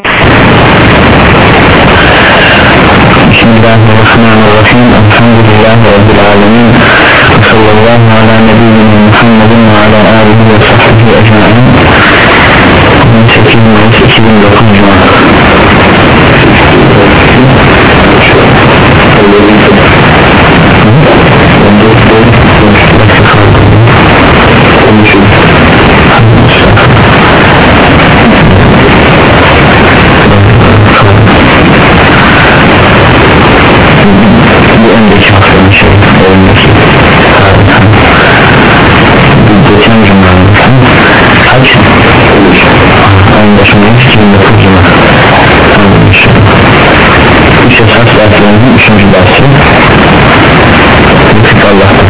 Bismillahirrahmanirrahim. Elhamdülillahi Rabbil Alemin. Sallallahu ala nebiyyina Muhammedin ve ala alihi ve sahbihi ecmain. 8 Mayıs 2009 Cuma üçüncü dersi Allah'tan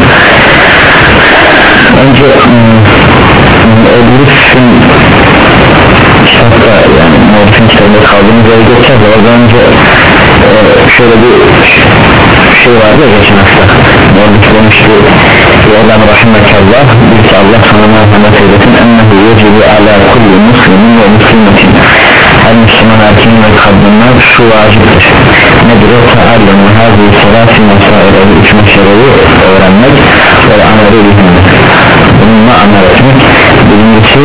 Önce Elif'in kitapta yani Morfin kitabında kaldığımız yere geçeceğiz Oradan önce e, şöyle bir şey vardı ya geçen hafta. Morfin demişti Ya'lam rahimekallah Bil ki Allah sana merhamet eylesin Ennehu yecibu ala kulli muslimin ve muslimetin her Müslüman erkeğin ve kadınlar şu vaciptir. Nedir o? Teallem ve hazı selasi mesaire bu üç meseleyi öğrenmek ve amel edilmektir bununla amel etmek birincisi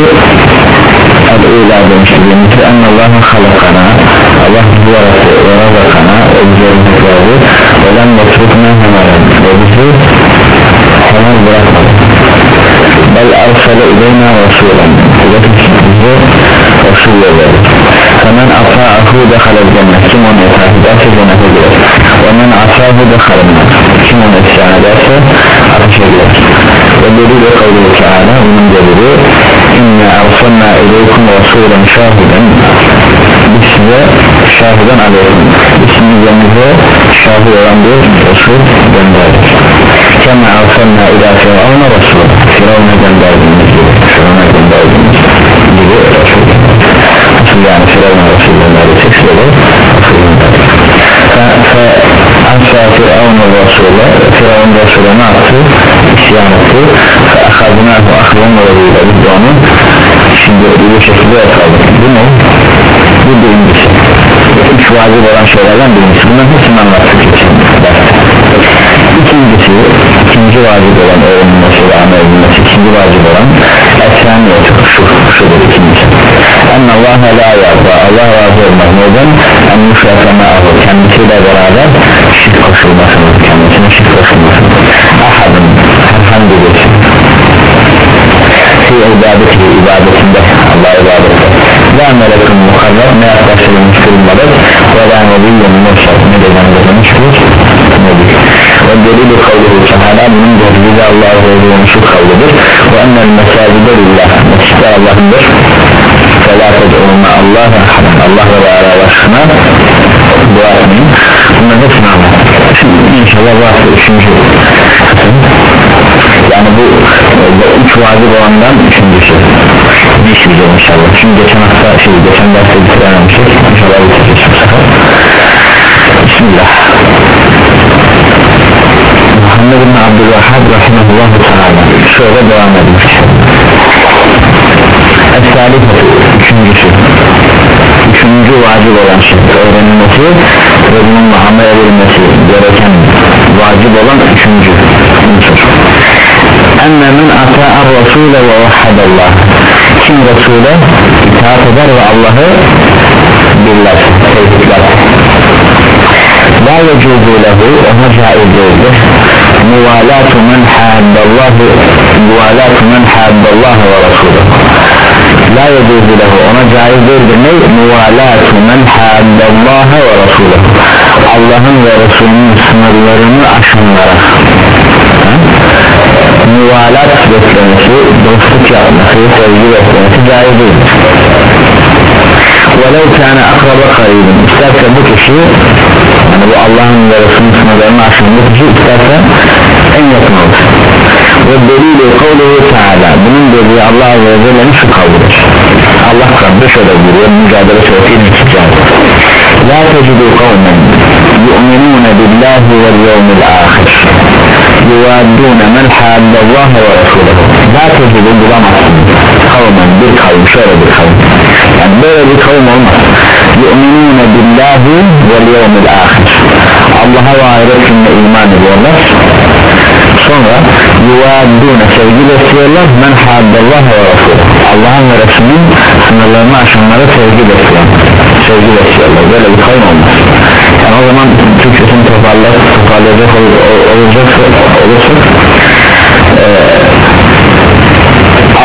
el-ula demiştir birincisi ennallâhu halakana Allah bizi yarattı ve razakana ve bize rızık verdi ve len yetrukna hemelen ve bizi hemen bırakmadı. Bel arsale ileyna rasulen bize Yolladı Femen ata'ahu dehalel cennet Kim onu itaat ederse cennete girer. Ve men ata'ahu dehalel Kim onu isyan ederse ateşe girer. Ve delile kavluhu Teala Bunun delili İnne arsalna ileykum rasulen şahiden Biz size şahiden aleyhim Biz sizin üzerinize şahit olan bir Resul gönderdik. Kema arsalna ila firavuna Resul Firavuna gönderdiğimiz gibi Firavuna gönderdiğimiz gibi Nasıl yani Firavun Resulü'nün seksiyeli Asla Firavun Resulü Firavun Resulü ne yaptı? İsyan etti. Akadına bu aklın yoluyla biz de onu Şimdi bu şekilde yakaladık Bu ne? Bu birincisi. Üç vacip olan şeylerden birincisi. Bunların hepsini anlattık için İkincisi ikinci vacip olan öğrenilmesi ve amel edilmesi ikinci vacip olan Esrani şu, şudur ikincisi en Allah la yarda Allah razı olmaz neden en müşrakamahu kendisiyle beraber şirk koşulmasını kendisine şirk koşulmasını ahadın herhangi bir fi ibadeti ibadetinde Allah ibadette la melekun mukarrab ne yaklaştırılmış kılmadır ve la nebiyyun mursal ne de gönderilmiş bir nebi ve delili kavluhu teala bunun delili Allah razı olmuş kavludur ve ennel mesacide lillah mescide Allah'ındır فلا تدعون الله أحدا الله وعلى başına dua etmeyin bunların hepsini anlattık şimdi inşallah bu hafta üçüncü yani bu üç vacip olandan üçüncüsü ne işleyeceğiz inşallah şimdi geçen hafta şey geçen derste bitirememiştik inşallah bitireceğiz bu sefer Bismillah Muhammed bin Abdülvahhab Rahimahullah Teala şöyle devam edmiş Es-Salifatu üçüncüsü. Üçüncü vacip olan şey öğrenilmesi ve bununla amel edilmesi gereken vacip olan üçüncü unsur. Enne min ata'ar Rasule ve vahhadallah Kim Resul'e itaat eder ve Allah'ı birler, tevhidler La yecuzu lehu ona caiz değildir. Muvalatu men haddallahu Muvalatu men haddallahu ve Resulü la yedirdi lehu ona caiz değildir. Ne? muvalatu men haddallaha ve rasulü Allah'ın ve Resulünün sınırlarını aşanlara. Muvalat beslemesi dostluk yapması sevgi beslemesi caiz değildir. Velev kâne akraba karibin isterse bu kişi yani bu Allah'ın ve Resulünün sınırlarını aşan bu kişi isterse en yakın olsun ve delili kavluhu teala bunun dediği Allah Azze ve Celle'nin şu kavlidir. Allah şöyle buyuruyor mücadele suretiyle çıkacağız La tecidu kavmen yu'minune billahi vel yevmil ahir yuvaddune men haddallaha ve rasulahu La tecidu bulamazsın kavmen bir kavim şöyle bir kavim yani böyle bir kavim olmaz vel yevmil ahir Allah'a ve ahiret gününe iman ediyorlar sonra yuvaddune sevgi besliyorlar men haddallah ve Resul Allah'ın ve Resulünün sınırlarını aşanlara sevgi besliyor sevgi besliyorlar böyle bir kavim olmaz. Yani o zaman Türkçesini toparlayacak, toparlayacak ol, olacaksa olursak e,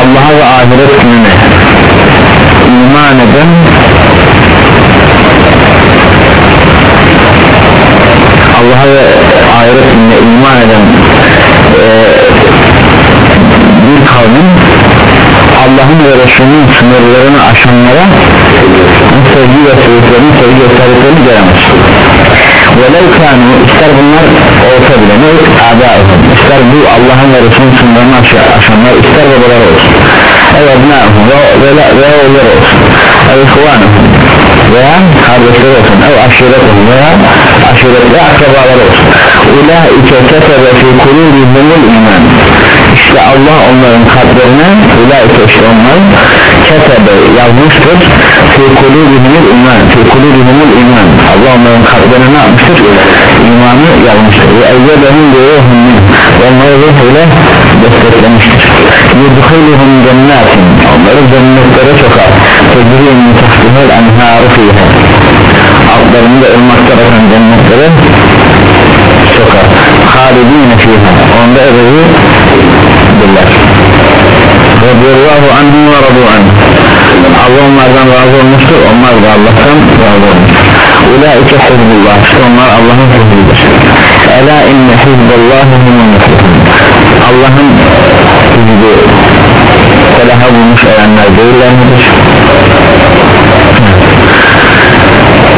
Allah'a ve ahiret gününe iman eden Allah'a ve ahiret gününe iman eden e, bir kavmin Allah'ın ve Resulünün sınırlarını aşanlara sevgi ve sevgilerini sevgi gösterdiklerini göremez. velev kanu ister bunlar olsa bile ne adaihim ister bu Allah'ın ve Resulünün sınırlarını aşanlar ister babalar olsun. Ev ebnâhum ve, ve, ve oğullar olsun. Ev ihvanıhum veya kardeşler olsun. Ev aşiretim veya aşiret ve akrabalar olsun. Ulaike ketebe fi kulubihimul iman işte Allah onların kalplerine ulaike işte onlar ketebe yazmıştır. Fi kulubihimul iman fi kulubihimul iman. Allah onların kalplerine ne yapmıştır? İmanı yazmıştır. Ve evvelehum diyorhum onları ruh ile desteklemiştir. Yudhiluhum cennetin onları cennetlere sokar. Tecrüye min tahtihel enhâru fiha altlarında ırmaklar akan cennetlere sokar halidine fiha onda ebedi billah radiyallahu anhum ve radu anh Allah onlardan razı olmuştur onlar da Allah'tan razı olmuştur Ulaike hizbullah işte onlar Allah'ın hizbidir Ela inne hizbullahi humun Allah'ın hizbi felaha bulmuş olanlar değiller midir?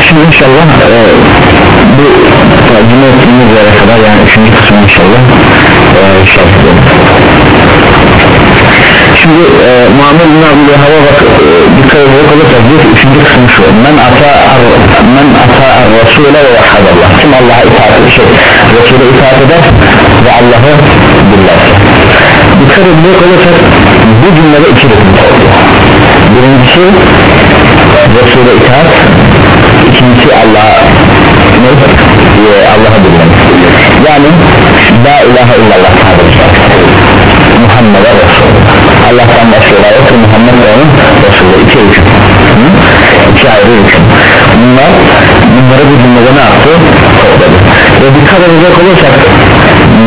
Şimdi inşallah e, bu tercüme ettiğimiz yere kadar yani üçüncü kısmı inşallah e, şarj Şimdi e, Muhammed bin Abdülü Hava bak e, dikkat edecek olursak bir üçüncü kısmı şu. Men ata men ata Resul'e ve vahadallah kim Allah'a itaat eder şey Resul'e itaat eder ve Allah'ı bilirse dikkat edecek olursak bu cümlede iki rüküm oluyor birincisi Resul'e itaat ikincisi Allah'a Allah'a bilmek yani La ilahe illallah tabiri Muhammed'e Resul Allah'tan başka yoktur Muhammed ve onun Resulü. İki hüküm. İki ayrı hüküm. Bunlar bunları bu cümlede ne yaptı? Topladı ve dikkat edecek olursak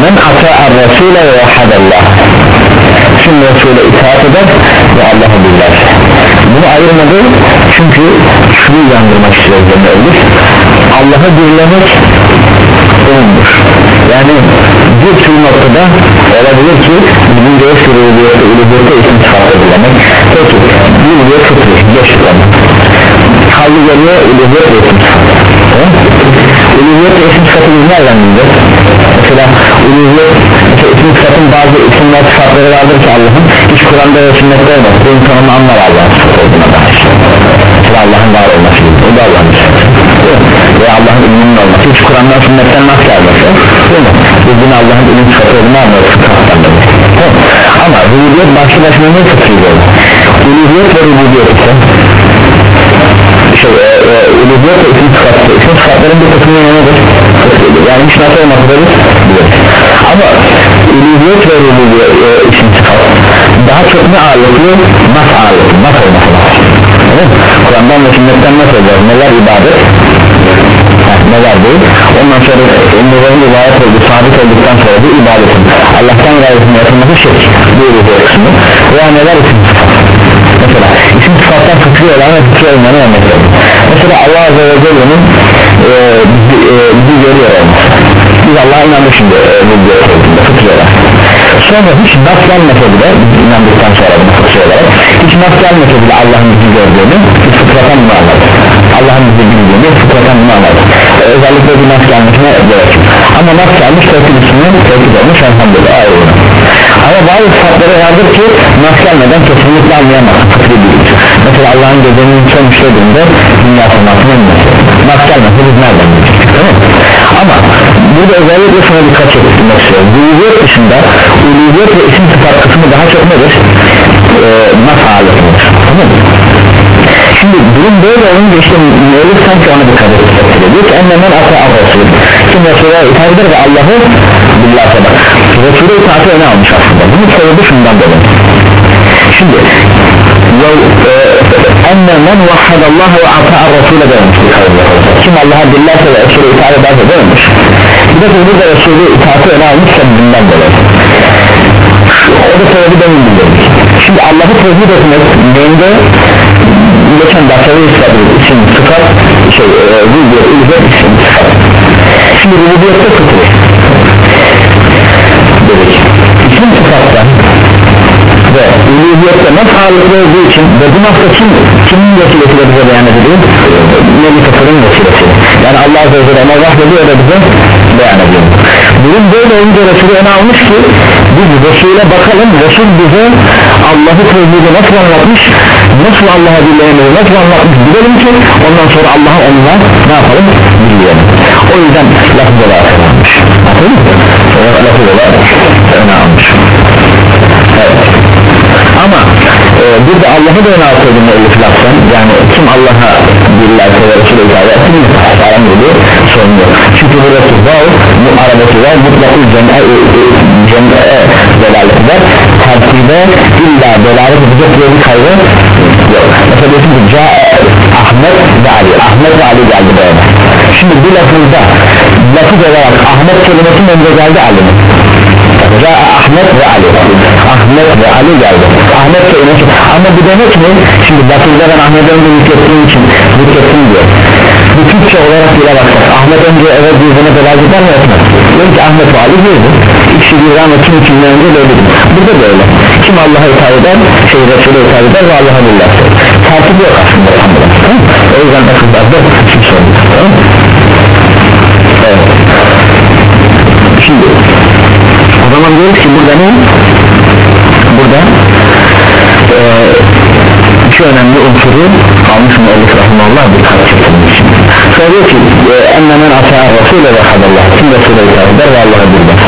men ata ar Resul'e ve vahadallah kim Resul'e itaat eder ve Allah'ı bilirse bunu ayırmadı çünkü şunu uyandırmak istiyoruz demelidir Allah'ı birlemek olmuş yani bir tür noktada olabilir ki bizim göğüs yürüyüşte uluhiyete isim sıfatı bilemek peki uluhiyet fıtri geçtik onu kaldı geliyor uluhiyet ve isim uluhiyet ve isim sıfatı biz nereden bileceğiz mesela uluhiyet mesela isim sıfatın bazı isimler sıfatları vardır ki Allah'ın hiç Kur'an'da ve sünnette olmaz. Bu insanın anlar Allah'ın sıfatı olduğuna dair mesela Allah'ın var olması o da Allah'ın sıfatı ve Allah'ın ilminin olması. Hiç Kur'an'dan sünnetten nasıl gelmesi? Değil mi? biz bunu Allah'ın ilim sıfatı olduğunu anlıyoruz. Ama rububiyet başlı başına ne fıtrıydı olur uluhiyet ve rububiyet ise şey, e, e, uluhiyet ve isim sıfatı isim sıfatların bir kısmı nedir? yani hiç nasıl olması da ama uluhiyet ve rububiyet e, isim sıfat. Daha çok ne ağırlıklı? nas ağırlıklı. Nas olması lazım Kur'an'dan ve sünnetten nasıl olacak? neler ibadet? Neler değil. Ondan sonra onların rivayet oldu sabit olduktan sonra bu ibadetin Allah'tan gayretin yapılması şirk. Bu uluhiyet kısmı veya neler sıfat? Mesela isim sıfattan fıkri olan ve fıkri olmayanı örnek verelim. Mesela Allah Azze ve Celle'nin e, bizi, e, görüyor olması biz Allah'a inandık şimdi e, bu görüyoruz fıkri olarak sonra hiç nas gelmese bile inandıktan sonra bunu fıkri olarak hiç nas gelmese bile Allah'ın bizi gördüğünü biz fıtratan bunu anladık Allah'ın bizi bildiğini fıtratan bunu anladık e, özellikle bir nas gelmesine gerek ama nas gelmiş tevkid ismini tevkid olmuş elhamdülillah ayrı ama bazı sıfatları vardır ki nas gelmeden kesinlikle anlayamaz fıkri değildir mesela Allah'ın gecenin son işlediğinde dünya formatına inmesi nas gelmese biz nereden bilecektik tamam ama burada özellikle şuna dikkat çekmek istiyorum. Uluhiyet dışında uluhiyet ve isim sıfat kısmı daha çok nedir? Ee, nas ağırlıklıdır tamam. Şimdi durum böyle olunca işte müellif sanki ona dikkat söylüyor diyor ki enne men ata Resul kim Resul'a itaat eder ve Allah'ı billah sabah Resul'e itaati öne almış aslında. Bunun sebebi şundan dolayı. Şimdi enne men vahhadallah ve ata Resul'e demiştik kim Allah'a billah ve Resul'e itaat ederse demiş. Bir de burada Resul'ü itaati öne almış bundan dolayı. O da sebebi demin bildirdik şimdi Allah'ı tevhid etmek neyinde? Geçen dersleri istedim isim sıfat şey video ilgili isim sıfat. Şimdi rububiyette tutulur uluhiyette ne sağlıklı olduğu için ve bu nokta kim, kimin vesilesiyle bize beyan ediliyor? Nebi Kafır'ın vesilesi. Yani Allah Azze ve Celle ona vahyediyor da bize beyan ediyor. Bunun böyle olunca Resulü öne almış ki biz Resul'e bakalım Resul bize Allah'ı tevhidi nasıl anlatmış nasıl Allah'a dinleyemeyi nasıl anlatmış bilelim ki ondan sonra Allah'ı onunla ne yapalım? Dinleyelim. O yüzden lafız olarak almış. Olarak öne almış. Evet ama e, burada Allah'ı da öne atıyordum elif laftan yani kim Allah'a bilirlerse ve Resulü icabı etsin haram dedi sorun yok çünkü buradaki vav bu aradaki vav mutlakul cem'e cem'e delalet eder. Tertibe illa delalet edecek diye bir kaygı yok. Mesela diyorsun ki ca Ahmet ve Ali Ahmet ve Ali geldi böyle şimdi bu lafızda lafız olarak Ahmet kelimesinin önce geldi Ali'nin Ra'a Ahmet ve Ali. Ahmet ve Ali geldi. Ahmet kelimesi ama bu demek mi şimdi lafızda ben Ahmet'e önce yüklettiğim için yüklettim diyor. Bu Türkçe olarak bile baksak Ahmet önce evet yüzüne belaç eder mi etmez diyor ki Ahmet ve Ali girdi ikisi bir ama kim kimden önce böyle burada böyle kim Allah'a itaat eder şey Resul'e itaat eder ve Allah'a billah tertip yok aslında tam tamam? o yüzden lafızlarda kim sorun tamam? evet. Şimdi zaman diyoruz ki burada ne? Burada e, iki önemli unsuru almış mı Elif Rahmanullah bir çekilmiş sonra diyor ki ennemen ata Resulü ve hadallah kim Resulü itaat eder ve Allah'a bilmez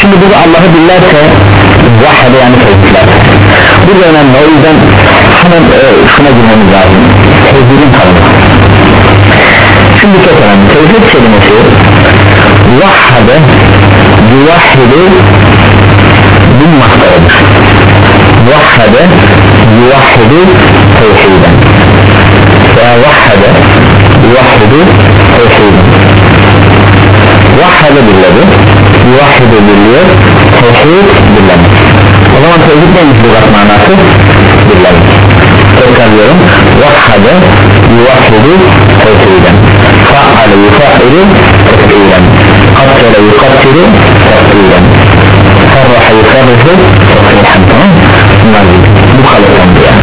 şimdi burada Allah'ı billerse vahhede yani tevhidler. Burada önemli. O yüzden hemen e, şuna girmemiz lazım. Tevhidin tanımı. Şimdi çok önemli. Tevhid kelimesi vahhede يوحد بالمقتضى وحد يوحد توحيدا. فوحد يوحد توحيدا. وحد بالذي يوحد باليد توحيد بالذي وضمان توجد بين الضغط معناته؟ بالذي طيب تذكر اليوم وحد يوحد توحيدا. فعل يفعل تفعيلا. قتل يقتل تقتيلا. صرح يصرف تصريحا تمام مخالفا بها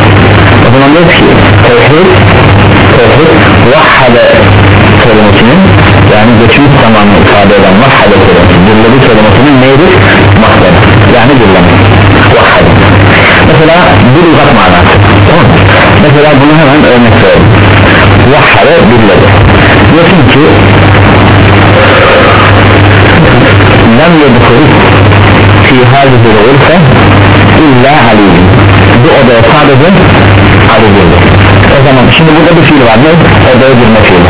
وهنا نفسي توحيد توحيد. وحد كلمتين. يعني بتشوف تمام ifade eden وحد كلمتين. جلدي كلمتين نيرك محضر يعني جلدي وحد. مثلا بلغة معناته مثلا بلغة هم ارمك وحد بلغة يقول ki lem yedhul fi hâzihi gurfe illa aliyyim bu odaya sadece Ali girdi. O zaman şimdi burada bir fiil var. Ne? odaya girme fiili.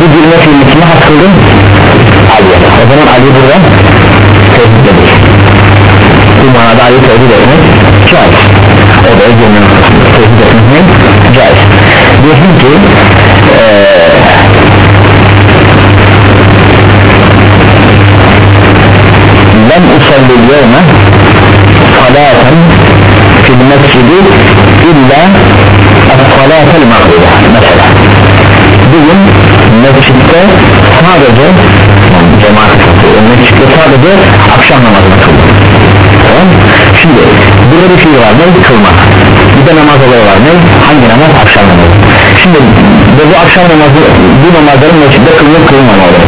Bu girme fiilini kime has kıldın? Ali'ye. O zaman Ali burada tehdit edilir bu manada Ali tehdit etmek caiz. Odaya girme tehdit etmek caiz. Diyorsun ki ee, lem usalli yevme salaten fil mescidi illa as-salatel mağribe mesela bugün mescitte sadece cemaat mescitte sadece akşam namazını kıldı tamam şimdi burada bir şey var ne kılma bir de namaz olayı var ne hangi namaz? Akşam namazı. Şimdi bu akşam namazı bu namazların mescitte kılınıp kılmamalı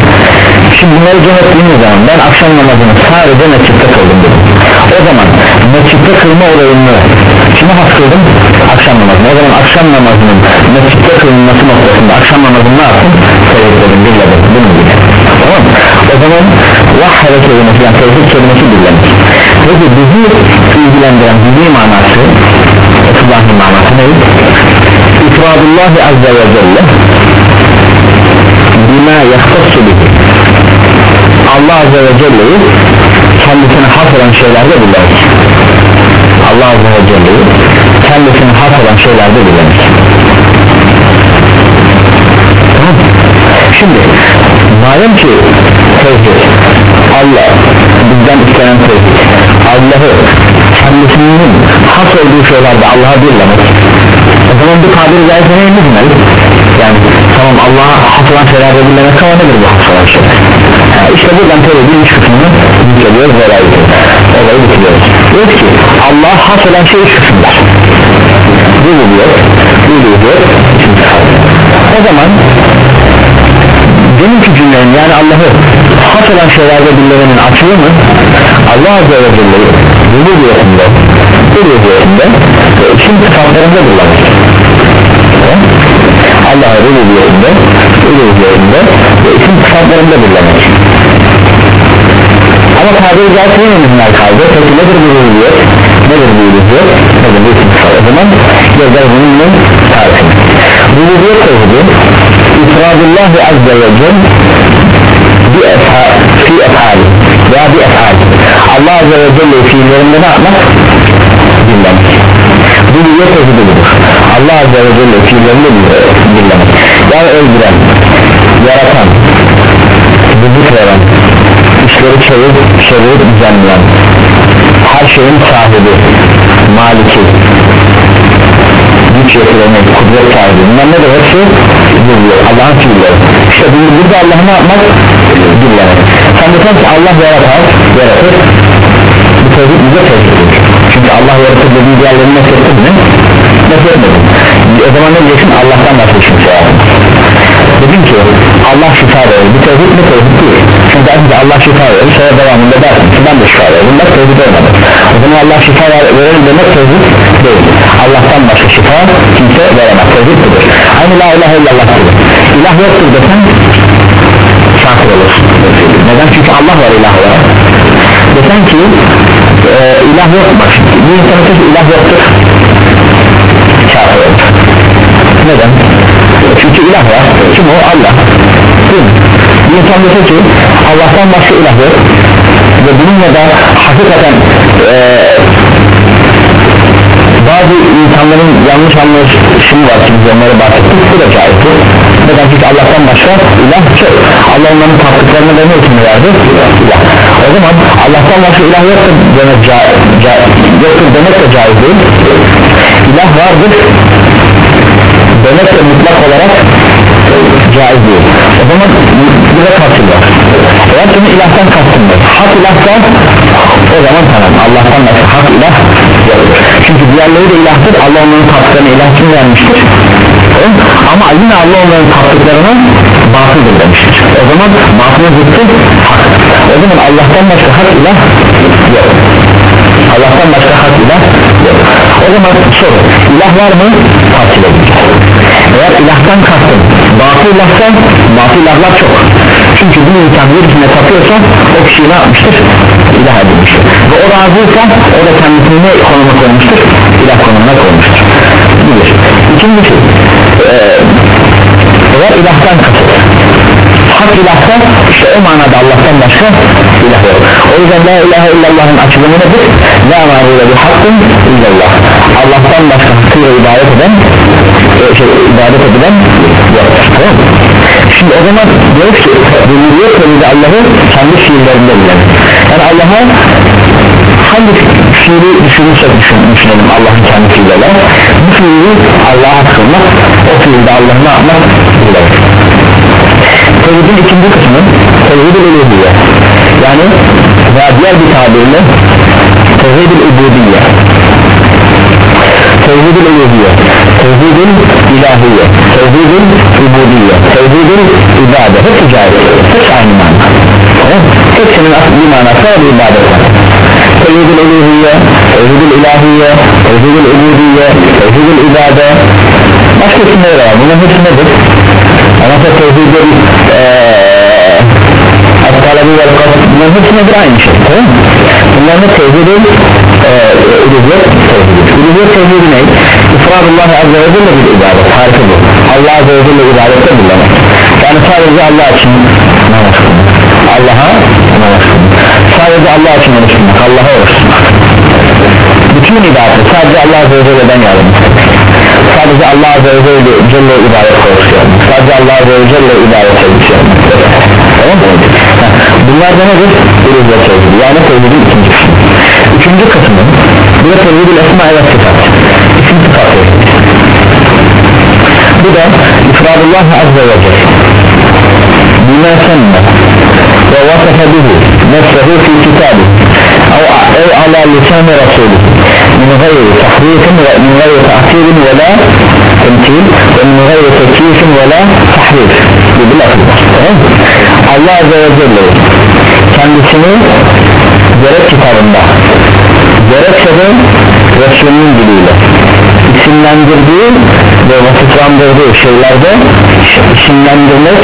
şimdi bunları cem ettiğimiz zaman ben akşam namazını sadece mescitte kıldım dedim o zaman mescitte kılma olayını kime has kıldım? akşam namazını o zaman akşam namazının mescitte kılınması noktasında akşam namazını ne yaptım? seyretledim birledim bunun gibi tamam o zaman vahhede kelimesi yani tevhid kelimesi birlemek peki bizi ilgilendiren bizi manası Resulullah'ın manası ne? İfradullahi azze ve celle bima yahtassu bihi Allah Azze ve Celle'yi kendisine has olan şeylerde bilemez Allah Azze ve Celle'yi kendisine has olan şeylerde bilemez şimdi madem ki tevhid Allah bizden istenen tevhid Allah'ı kendisinin has olduğu şeylerde Allah'a birlemek o zaman bu tabiri caizse neyimiz mi? yani tamam Allah'a has olan şeylerde birlemek ama nedir bu has olan şeyler işte buradan tevhidin üç kısmını ve olayı olayı bitiriyoruz. Diyoruz ki Allah'a has olan şey üç kısımlar. Rububiyet rububiyet o zaman deminki cümlenin yani Allah'ı has olan şeylerde bilmenin açığı mı? Allah Azze ve Celle'yi rububiyetinde rububiyetinde isim sıfatlarında kullanır Allah'ı rububiyetinde rububiyetinde ve isim sıfatlarında kullanır ama tabiri caizse yine mühimler kaldı peki nedir bu rububiyet nedir bu rububiyet nedir bu sıfat o zaman gözler bunun tarifini? Rububiyet tevhidi ifradullah azze ve celle bir efal fi efali. Veya bir efal Allah azze ve celle fiillerinde ne yapmak? Dinlemek. Rububiyet tevhidi budur Allah azze ve celle fiillerinde dinlemek. Yani öldüren yaratan rızık veren işleri çevirip çevirip düzenleyen her şeyin sahibi maliki güç yetiremek, kudret sahibi bunlar ne de hepsi biliyor Allah'ın fiilleri işte bunu burada Allah'ı ne yapmak? dinlemek sen de ki Allah yaratar, yaratır bu tevhid bize tevhiddir çünkü Allah yaratır dediği diğerlerini ettin mi? nasıl etmedin? o zaman ne diyeceksin? Allah'tan başka kimse yaratır dedim ki Allah şifa verir. Bu tevhid mi tevhid değil. Çünkü belki de Allah şifa verir sonra devamında dersin ki ben de şifa veririm. Bak tevhid olmadı. O zaman Allah şifa verir demek tevhid değil. Allah'tan başka şifa kimse veremez. Tevhid budur. Aynı la ilahe illallah gibi. İlah yoktur desen kafir olursun. Neden? Çünkü Allah var ilah olarak. Desen ki e, ilah yok bak bir insan ki ilah yoktur kafir olur. Neden çünkü ilah var. Kim o? Allah. Değil mi? insan dese ki Allah'tan başka ilah yok. Ve bununla da hakikaten e, bazı insanların yanlış anlayışını var. Ki biz onları bahsettik. Bu da caizdir. Neden? Çünkü Allah'tan başka ilah çok Allah onların taptıklarına da ne hükmü verdi? İlah. O zaman Allah'tan başka ilah yoktur demek, ca, ca, yoktur demek de caiz değil. İlah vardır demek de mutlak olarak caiz değil. O zaman bize kasıl var eğer senin ilahtan kastın var hak ilahsa o zaman tamam. Allah'tan başka hak ilah yok. Çünkü diğerleri de ilahtır Allah onların taptıklarına ilah kim vermiştir? Ama yine Allah onların taptıklarına batıldır demiştir. O zaman batılın zıttı o zaman Allah'tan başka hak ilah yok. Allah'tan başka hak ilah yok o zaman soru ilah var mı? tahsil edeceğiz eğer ilahtan kastın batıl ilahsa batıl ilahlar çok çünkü bir insan birisine tapıyorsa o kişi ne yapmıştır? ilah edilmiştir ve o razıysa o da kendisini ne konuma koymuştur? ilah konumuna koymuştur bir ikincisi ee, eğer ilahtan kastın hak ilahsa işte o manada Allah'tan başka ilah yok. O yüzden la ilahe illallah'ın açılımı nedir? la ma'bude bi hakkın illallah. Allah'tan başka hakkıyla ibadet eden e, şey, ibadet edilen yoktur tamam. Şimdi o zaman diyoruz ki rububiyet tevhidi Allah'ı kendi fiillerinde bilen. Yani Allah'a hangi fiili düşünürsek düşün, düşünelim Allah'ın kendi fiili olarak bu fiili Allah'a kılmak o fiilde Allah'ı ne yapmak? Bilir tevhidin ikinci kısmı tevhid-i uluhiyye. Yani veya diğer bir tabirle tevhid-i ubudiyye tevhid-i uluhiyye. Tevhid-i ilahiyye ibadet. Hepsi caiz hepsi aynı mana evet? hepsinin bir manası var bir ibadet var. Tevhid-i uluhiyye tevhid-i ilahiyye tevhid-i ubudiyye tevhid-i ibadet. Başka isimleri var. Bunların hepsi nedir? Ama tevhid-i At-Talabi ve Al-Qasr bunların hepsi nedir aynı şey tamam mı? Bunların da tevhid-i Uluhiyet tevhidi. Uluhiyet tevhidi ne? İfradullah Azze ve Celle bir ibadet tarifi bu. Allah Azze ve Celle ibadette bulunmak yani sadece Allah için namaz kılmak. Allah'a namaz kılmak. Sadece Allah için oruç Allah'a oruç bütün ibadet sadece Allah Azze ve Celle'den yardım sadece Allah Azze ve Celle, ibadet korkuyor sadece Allah Azze ve Celle ibadet ediyor tamam mı? bunlar da nedir? Uluhiyet tevhidi yani tevhidin ikinci kısmı üçüncü kısmı bu da tevhidin esma ve sıfat. İsim sıfat bu da ifradullah azze ve celle. Bima semme ve vasafa bihi nefsehu fi kitabi. Ev, ev ala lisani rasulü min gayri tahrifin ve min gayri ta'tilin ve min gayri tekifin ve la tahrif lafızlar tamam mı? Allah azze ve celle kendisini gerek kitabında gerekse de Resulünün diliyle isimlendirdiği ve vasıflandırdığı şeylerde isimlendirmek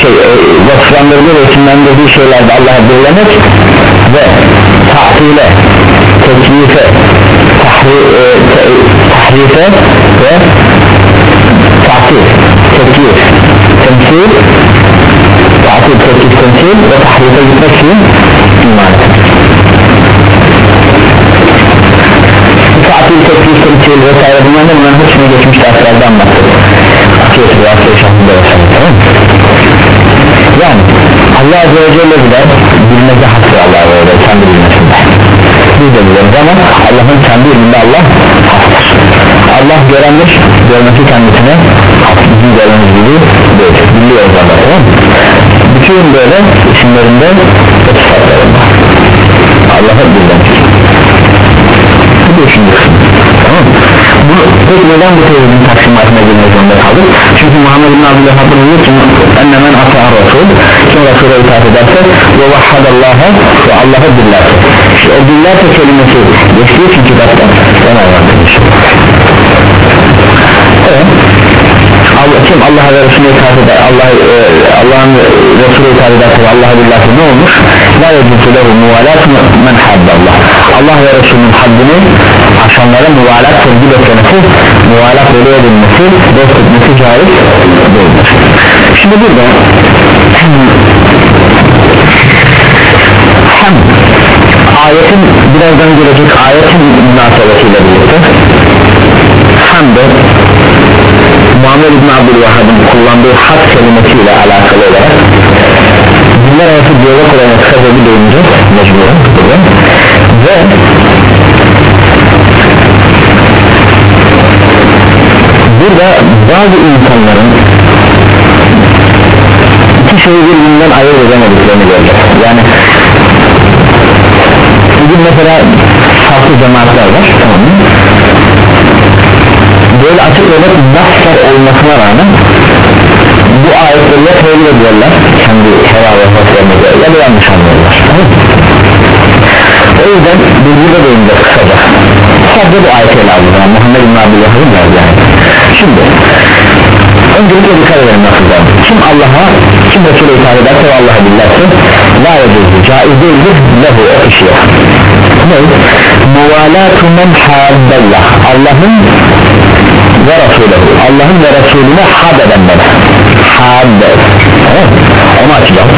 şey, e, vasıflandırdığı ve isimlendirdiği şeylerde Allah'a birlemek ve tahtile teklife tahri, e, te, tahrife ve tahtil teklif temsil tahtil teklif temsil ve tahrife gitmek için iman tatil teklif temsil vesaire bunların bunların hepsini geçmiş derslerde anlattık akiyeti ve akiyeti şahsında vesaire tamam yani Allah Azze ve Celle bile bilmece hakkı Allah Azze ve Celle kendi bilmesinde de biliriz ama Allah'ın kendi ilminde Allah Allah görendir görmesi kendisine bizim görmemiz gibi değil. Biliyoruz Allah tamam bütün böyle isimlerinde ve sıfatlarında Allah'a bilmemiz bu da üçüncü kısım tamam mı? bu, peki neden bu tevhidin taksimatına girmek zorunda kaldık? Çünkü Muhammed bin Abdülhamid diyor ki enne men ata'a Resul kim Resul'e itaat ederse ve vahhadallaha ve Allah'a dillerse. İşte o dillerse kelimesi geçtiği için kitapta ben anlatmış evet kim Allah'a ve Resulüne itaat eder Allah, e, Allah'ın Resulüne itaat ederse Allah'a billerse ne olmuş? La yecutu lehu muvalat men haddallah. Allah ve Resulünün haddini aşanlara muvalat sevgi beklemesi muvalat veli edilmesi dost etmesi caiz değildir. Şimdi burada hem ayetin birazdan gelecek ayetin münasebetiyle birlikte hem de Muhammed İbn Abdülvahhab'ın kullandığı hak kelimesiyle alakalı olarak dinler arası diyalog olarak bir değineceğiz mecburen ve burada bazı insanların iki şeyi birbirinden ayırt edemediklerini göreceğiz yani bugün mesela farklı cemaatler var tamam mı? Böyle açık ve net naslar olmasına rağmen bu ayetleri ya tevil ediyorlar kendi heva ve ya da yanlış anlıyorlar. O yüzden bilgiyle değineceğiz kısaca sadece bu ayeti ele aldı yani Muhammed İbn Abdülhamid'in verdi yani? Şimdi öncelikle dikkat edelim nasıl kim Allah'a kim Resul'e itaat ederse ve Allah'a billerse la yecuzu caiz değildir lehu o kişiye ne? muvalatu men haddallah. Allah'ın ve Resulühü Allah'ın ve Resulüne had edenlere had. Tamam onu açacağım.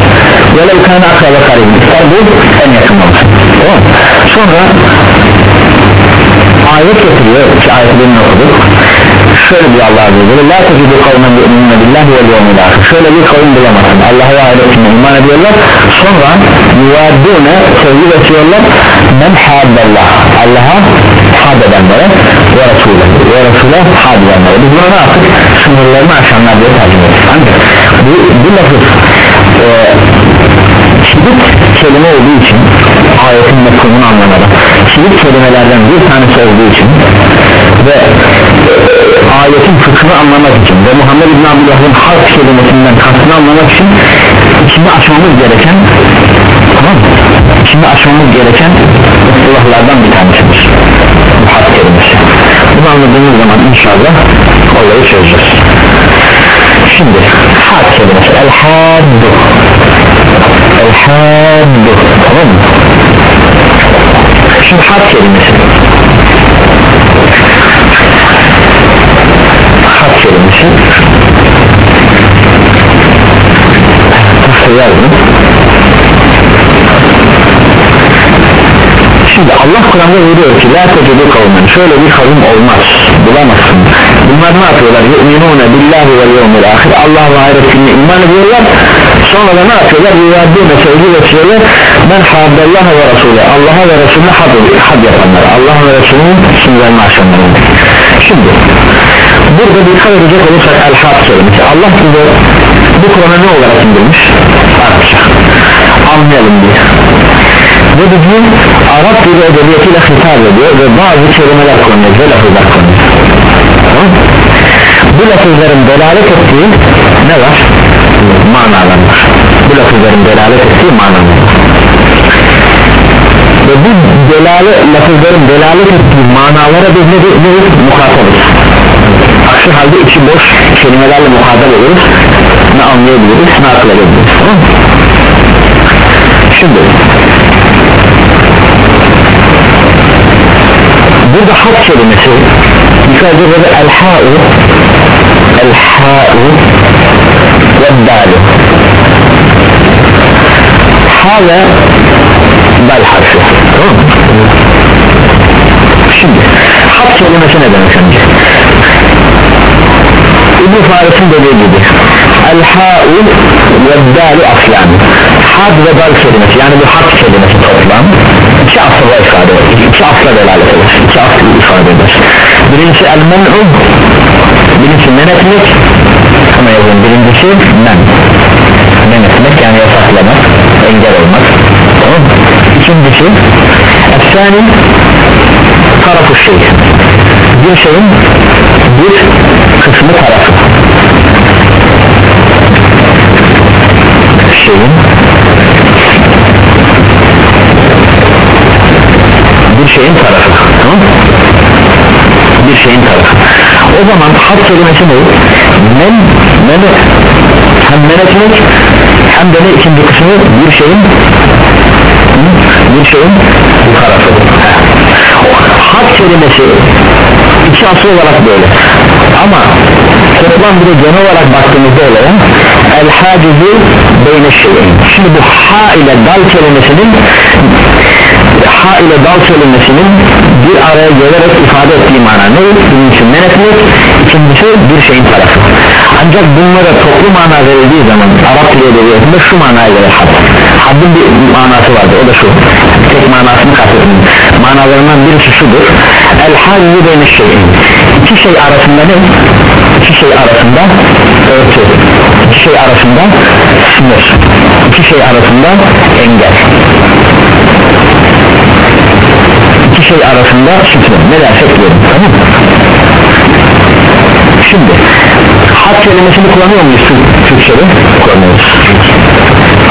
Velev kâne akraba karibin ister bu en yakın olsun sonra ayet getiriyor. Ki ayetlerini okuduk şöyle bir Allah Azze ve Celle la tecidu kavmen yu'minune billahi vel yevmil ahir şöyle bir kavim bulamazsın Allah'a ve ahiretine iman ediyorlar. Sonra yuvaddune sevgi besiyorlar men haddallah Allah'a had edenlere ve Resulü ve Resul'e had edenlere. Biz buna ne yaptık? Sınırlarını aşanlar diye tercih ettik. Bu, bu lafız e, kilit kelime olduğu için ayetin mefhumunu anlamada kilit kelimelerden bir tanesi olduğu için ve ayetin fıkhını anlamak için ve Muhammed İbn Abdülhamid'in halk kelimesinden kastını anlamak için içinde açmamız gereken tamam mı? içinde açmamız gereken ıslahlardan bir tanesidir. Bu halk kelimesi. Bunu anladığımız zaman inşallah olayı çözeceğiz. Şimdi had kelimesi. El haddu el haddu tamam mı? Şimdi had kelimesi şey Şimdi Allah Kur'an'da buyuruyor ki La tecrübe kavmen. Şöyle bir kavim olmaz. Bulamazsın. Bunlar ne yapıyorlar? Yu'minune billahi ve yevmil ahir Allah ve ahiret gününe iman ediyorlar. Sonra da ne yapıyorlar? Yuvardığı meseleyi getiriyorlar Ben habdallaha ve Resulü Allah'a ve Resulüne had, had yapanlar. Allah ve Resulünün sınırlarını aşanların Şimdi Burada dikkat edecek olursak el-had Allah bize bu Kur'an'a ne olarak indirmiş? Arapça. Anlayalım diye. Ve bizim Arap dili edebiyatıyla hitap ediyor ve bazı kelimeler konuyor ve lafızlar konuyor tamam? bu lafızların delalet ettiği ne var? manalar var. Bu lafızların delalet ettiği manalar var. Ve bu delale, lafızların delalet ettiği manalara biz ne, ne, muhatabız aksi halde içi boş kelimelerle muhatap oluruz. Ne anlayabiliriz ne akıl edebiliriz tamam şimdi burada hak kelimesi dikkat edin el ha'u el ha'u ve dalu ha ve dal harfi. Tamam şimdi hak kelimesi ne demek önce İbn Faris'in dediği gibi el ha'u ve dalu aslan. Had ve dal kelimesi yani bu hak kelimesi toplam iki asla ifade eder. İki asla delalet eder. İki asla ifade eder. Birincisi el men'u birincisi men etmek. Ama yazın birincisi men. Men etmek yani yasaklamak engel olmak. Tamam mı? ikincisi efsani tarafı şey. Bir şeyin bir kısmı tarafı şeyin bir şeyin tarafı tamam bir şeyin tarafı. O zaman hak kelimesi ne? men, men hem men etmek hem de ne ikinci kısmı? Bir şeyin bir şeyin tarafı. Hak kelimesi asıl olarak böyle. Ama toplam bir genel olarak baktığımızda olaya el hacizu beyne şeyin. Şimdi bu ha ile dal kelimesinin ha ile dal kelimesinin bir araya gelerek ifade ettiği mana ne? birincisi men etmek ikincisi bir şeyin tarafı. Ancak bunlara toplu mana verildiği zaman Arap dili edebiyatında şu manaya gelir had haddin bir manası vardır o da şu tek manasını kastetmiyorum manalarından birisi şudur. El hacizu beyne şeyin. İki şey arasında ne? iki şey arasında örtü. İki şey arasında sınır. İki şey arasında engel. İki şey arasında sınır ne dersek diyelim tamam şimdi hak kelimesini kullanıyor muyuz Türkçe'de? kullanıyoruz.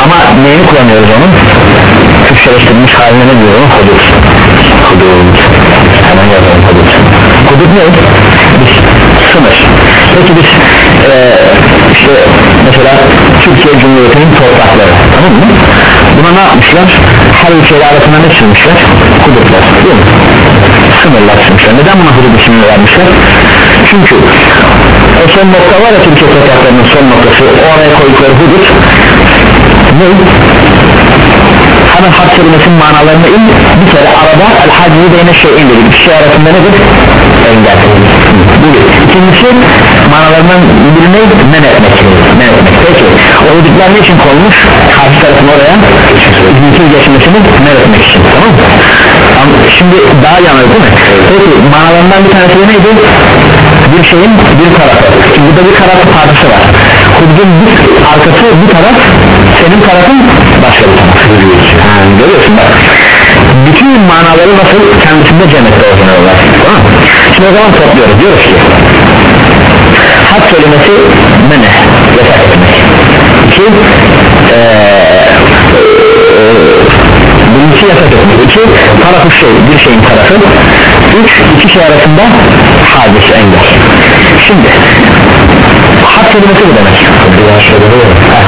Ama neyini kullanıyoruz onun? Türkçeleştirilmiş haline ne diyor onu? hudut hudut hemen yazalım hudut hudut ne? biz sınır peki biz e, işte mesela Türkiye Cumhuriyeti'nin toprakları tamam mı? buna ne yapmışlar? her ülkeler arasında ne çizmişler? hudutlar değil mi? sınırlar çizmişler neden buna hudut ismini vermişler? çünkü o son nokta var ya Türkiye topraklarının son noktası oraya koydukları hudut ne? Hemen hak kelimesinin manalarına in bir kere arada el hacizi beyne şeyin dedik bir şey arasında nedir? engel bu bir ikincisi manalarından biri men etmek men etmek peki o hudutlar ne için konmuş? karşı tarafın oraya izinsiz geçmesini men etmek için tamam mı? şimdi daha anladın değil mi? peki manalarından bir tanesi neydi? bir şeyin bir tarafı şimdi burada bir taraf parçası var hududun bir arkası bir taraf senin tarafın başka bir taraf. Ha, görüyorsun bak bütün manaları nasıl kendisinde cennette orijinal tamam şimdi o zaman topluyoruz diyoruz ki hak kelimesi mene yasak etmek. İki ee, birincisi yasak etmek. İki tarafı şey bir şeyin tarafı. Üç iki şey arasında hadis engel. Şimdi hak kelimesi bu demek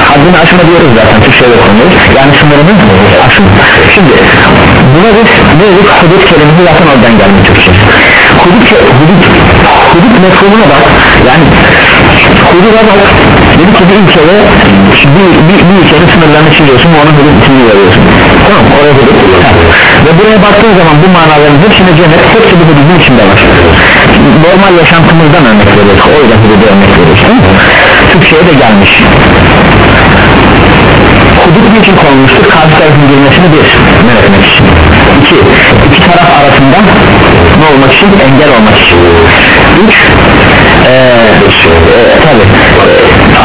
haddini aşma diyoruz zaten Türkçe'de konuyoruz yani sınırını aşma şimdi buna biz ne dedik hudut kelimesi zaten oradan geldi Türkçe hudut, hudut, hudut mefhumuna bak. Yani hududa bak dedik ki bir ülkede bir, bir, bir ülkenin sınırlarını çiziyorsun ve onun hudut ismini veriyorsun. Tamam oraya hudut ve buraya baktığın zaman bu manaların hepsine cennet hepsi bu hududun içinde var. Normal yaşantımızdan örnek veriyoruz. O yüzden hududu örnek veriyoruz değil de gelmiş. Hudut niçin konmuştur karşı tarafın girmesini bir etmek için. İki, iki taraf arasında ne olmak için? Engel olmak için. Üç ee, e, tabi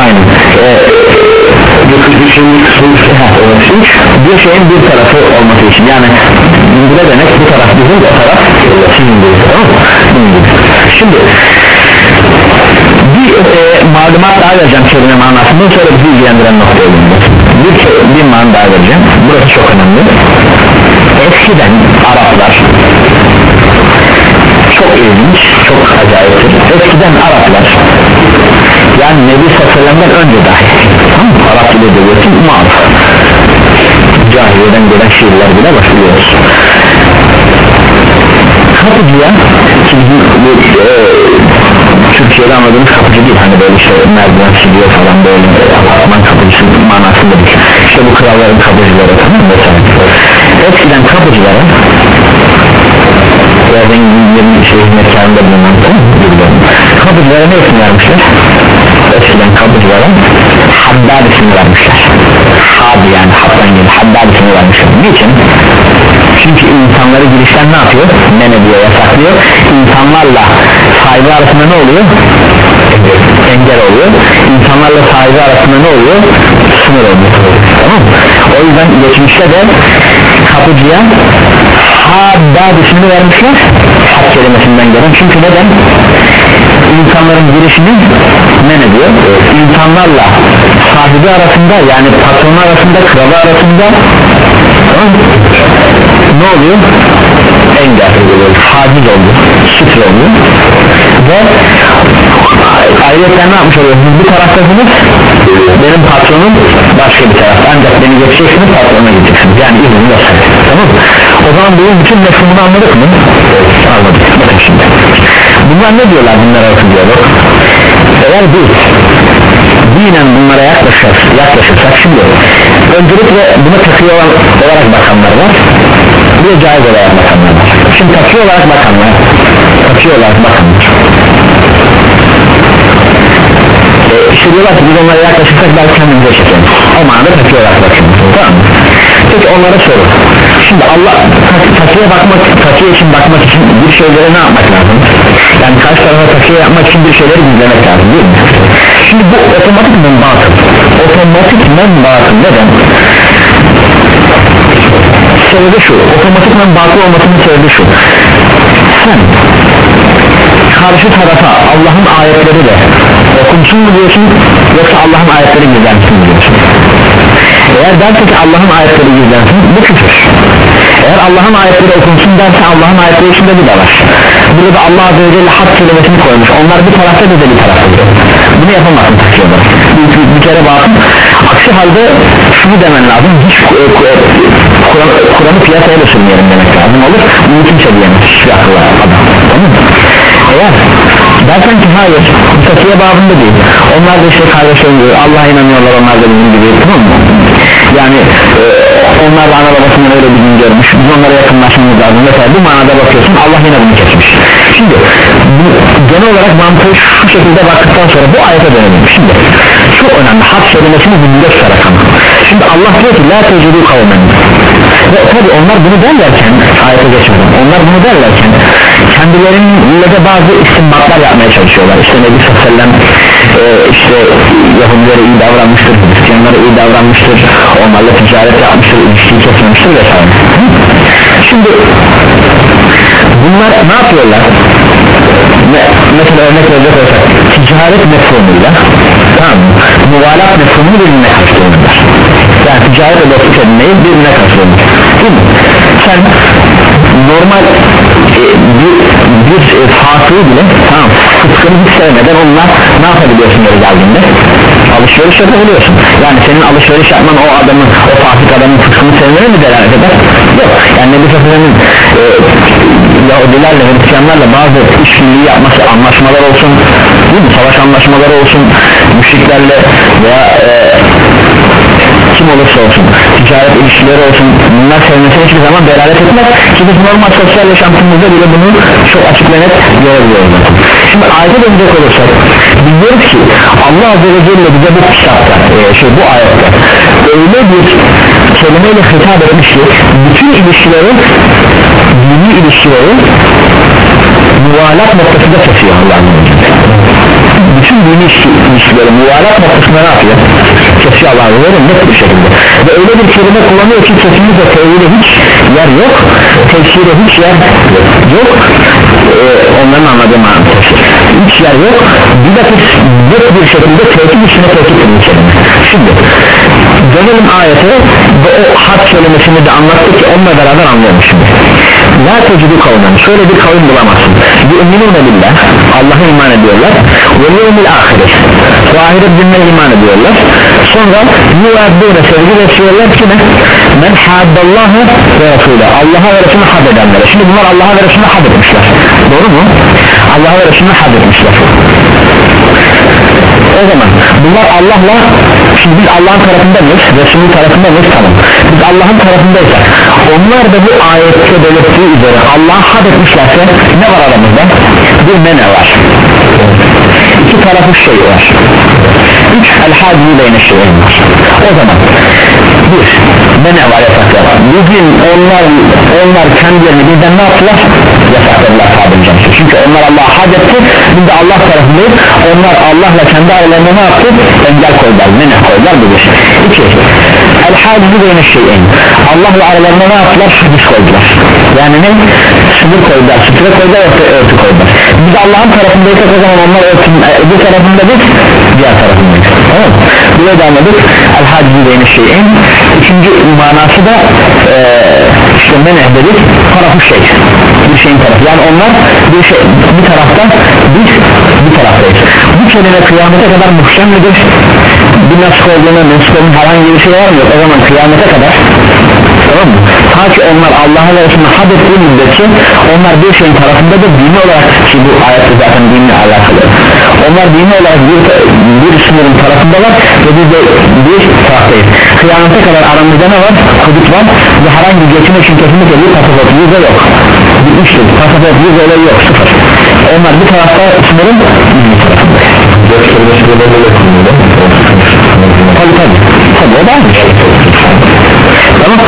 aynı üç bir şeyin bir tarafı olması için. Yani ne demek? Bu taraf bizim o taraf sizin değil tamam mı? Şimdi. Bir e, malumat daha vereceğim kelime manasında sonra bizi ilgilendiren noktaya geleceğiz bir, bir mana daha vereceğim. Burası çok önemli. Eskiden Araplar çok ilginç çok acayiptir eskiden Araplar yani Nebi Sallallahu önce dahi tamam mı? Arap dili devleti maruf cahiliyeden gelen şiirler bile başlıyoruz. Kapıcıya ki bu e, Türkiye'de anladığımız kapıcı değil hani böyle işte merdiven siliyor falan böyle apartman kapıcısı manasında değil işte bu kralların kapıcıları tamam mı? Eskiden kapıcılara ya zenginlerin şey hizmetkarında bulunan kapıcılara ne isim vermişler? Eskiden kapıcılara haddad ismi vermişler. Had yani haddan gibi haddad ismi vermişler. Niçin? Çünkü insanları girişten ne yapıyor? Ne ne diyor yasaklıyor. İnsanlarla sahibi arasında ne oluyor? Engel. Oluyor. İnsanlarla sahibi arasında ne oluyor? Sınır oluyor tamam o yüzden geçmişte de kapıcıya haddad ismini vermişler. Had kelimesinden gelen. Çünkü neden? İnsanların girişini ne ne diyor insanlarla sahibi arasında yani patronu arasında kralı arasında ne oluyor? Engel haciz oldu sütre oldu ve ayrıca ne yapmış oluyorsunuz bir taraftasınız benim patronum başka bir tarafta ancak beni geçeceksiniz patrona gideceksiniz. Yani izin yok tamam mı? O zaman bunun bütün mefhumunu anladık mı? Anladık. Bakın şimdi. Bunlar ne diyorlar bunlar arası diyalog? Eğer biz dinen bunlara yaklaşırsak, yaklaşırsak şimdi öncelikle buna takıyor olarak bakanlar var bir de caiz olarak bakanlar var. Şimdi takıyor olarak bakanlar takıyor olarak bakanlar ki biz onlara yaklaşırsak belki kendimize çekeriz o manada takıyor olarak bakıyoruz tamam peki onlara sorun. Şimdi Allah takıya bakmak takıya için bakmak için bir şeyleri ne yapmak lazım? Yani karşı tarafa takıya yapmak için bir şeyleri gizlemek lazım değil mi? Şimdi bu otomatik men batıl otomatik men batıl neden? Sebebi şu otomatikman batıl olmasının sebebi şu. Sen karşı tarafa Allah'ın ayetleri de okunsun mu diyorsun yoksa Allah'ın ayetleri gizlensin mi diyorsun? Eğer derse ki Allah'ın ayetleri gizlensin bu küfür. Eğer Allah'ın ayetleri okunsun derse Allah'ın ayetleri içinde bir de var. Burada da Allah Azze ve Celle hak kelimesini koymuş. Onlar bir tarafta bir de bir tarafta. Bunu yapamazsın takıyorlar bir, bir, bir kere bakın aksi halde şunu demen lazım. Hiç e, e, Kur'an'ı Kur piyasaya da sürmeyelim demek lazım. Olur. Bunu kimse diyemez. Hiçbir akıllı adam tamam. mı? Eğer dersen ki hayır sakiye babında değil. Onlar da işte kardeşlerim gibi Allah'a inanıyorlar onlar da bizim gibi tamam mı? Yani e, onlar da ana babasından öyle bizim görmüş. Biz onlara yakınlaşmamız lazım. Mesela bu manada bakıyorsun Allah yine bunu kesmiş. Şimdi bu, genel olarak mantığı şu şekilde baktıktan sonra bu ayete dönelim. Şimdi çok önemli hak kelimesini hündür sarak şimdi Allah diyor ki la tecrübü kavmen. Ve tabi onlar bunu derlerken ayete geçmeden onlar bunu derlerken kendileriyle de bazı istinbatlar yapmaya çalışıyorlar. İşte Nebi Sallam e, işte Yahudilere iyi davranmıştır Hristiyanlara iyi davranmıştır onlarla ticaret yapmıştır ilişkiyi kesmemiştir vesaire. Şimdi bunlar ne yapıyorlar? Mesela örnek verecek olsak ticaret mefhumuyla tamam muvalat mefhumunu birbirine karşılıyorlar yani ticaret ve dostluk edinmeyi birbirine karşılıyorlar değil mi? sen normal e, bir, bir e, fasığı bile tamam fıskını hiç sevmeden onunla ne yapabiliyorsun yeri geldiğinde? Alışveriş yapabiliyorsun. Yani senin alışveriş yapman o adamın o fasık adamın fıskını sevmene mi delalet eder? Yok. Yani Nebi Safir'in e, Yahudilerle Hristiyanlarla bazı işbirliği yapması anlaşmalar olsun değil mi? savaş anlaşmaları olsun müşriklerle veya e, kim olursa olsun ticaret ilişkileri olsun bunlar sevmesine hiçbir zaman delalet etmez biz normal sosyal yaşantımızda bile bunu çok açık ve net görebiliyoruz şimdi ayete dönecek olursak biliyoruz ki Allah Azze ve Celle bize bu kitapta e, şey bu ayette öyle bir kelimeyle hitap etmiş ki bütün ilişkileri dini ilişkileri muvalat noktasında kesiyor Allah'ın bütün dini ilişkileri muvalat noktasında ne yapıyor? kesiyor Allah'ın verin net bir şekilde. Ve öyle bir kelime kullanıyor ki kesinlikle tevhide hiç yer yok tefsire hiç yer yok. Ee, onların anladığı manada hiç yer yok. Bir de net bir şekilde tevhid içine tevhid kelime. Şimdi dönelim ayete ve o had kelimesini de anlattık ki onunla beraber anlayalım şimdi. La tecidu kavmen. Şöyle bir kavim bulamazsın. Yu'minune billah Allah'a iman ediyorlar. Ve yevmil ahiret Ve ahiret gününe iman ediyorlar. Sonra yuvaddûne sevgi besliyorlar. Kime? Men haddallahu ve Resulü Allah'a ve Resulüne had edenlere. Şimdi bunlar Allah'a ve Resulüne had etmişler. Doğru mu? Allah'a ve Resulüne had etmişler o zaman bunlar Allah'la şimdi biz Allah'ın tarafında mıyız? Resul'ün tarafında mıyız? Tamam. Biz Allah'ın tarafındaysak onlar da bu ayette belirttiği üzere Allah'a had etmişlerse ne var aramızda? Bir mene var. İki tarafı şey var. Üç el hadi beyne şey var. O zaman bir var yasaklar var bugün onlar onlar kendilerini bizden ne yaptılar? Yasakladılar tabiri caizse çünkü onlar Allah'a had etti biz de Allah tarafındayız onlar Allah'la kendi aralarında ne yaptı? Engel koydular mene koydular bu bir iki el hadi beyne şeyin Allah'la aralarında ne yaptılar? Hadis koydular. Yani ne? Sınır koydular. Sütre koydular örtü, örtü koydular. Biz Allah'ın tarafındaysak o zaman onlar örtün, bu tarafında biz diğer tarafındayız. Tamam? Buraya da anladık el hadi beyne şeyin ikinci manası da e, işte meneh dedik tarafı şey bir şeyin tarafı. Yani onlar bir, şey, bir tarafta biz bir taraftayız. Bu kelime kıyamete kadar muhkem midir? Bir nasıl olduğuna nasıl herhangi bir şey var mı? O zaman kıyamete kadar tamam mı? Ta ki onlar Allah'a ve Resulüne had ettiği müddetçe onlar bir şeyin tarafında da dini olarak ki bu ayette zaten dinle alakalı. Onlar dini olarak bir, bir sınırın tarafındalar ve biz de bir taraftayız. Kıyamete kadar aramızda ne var? hudut var ve herhangi bir geçim için kesinlikle bir pasaport yüze yok. Bitmiştir pasaport yüze olay yok sıfır. Onlar bir tarafta sınırın dini tarafında tabi tabi tabi o da aynı şey tamam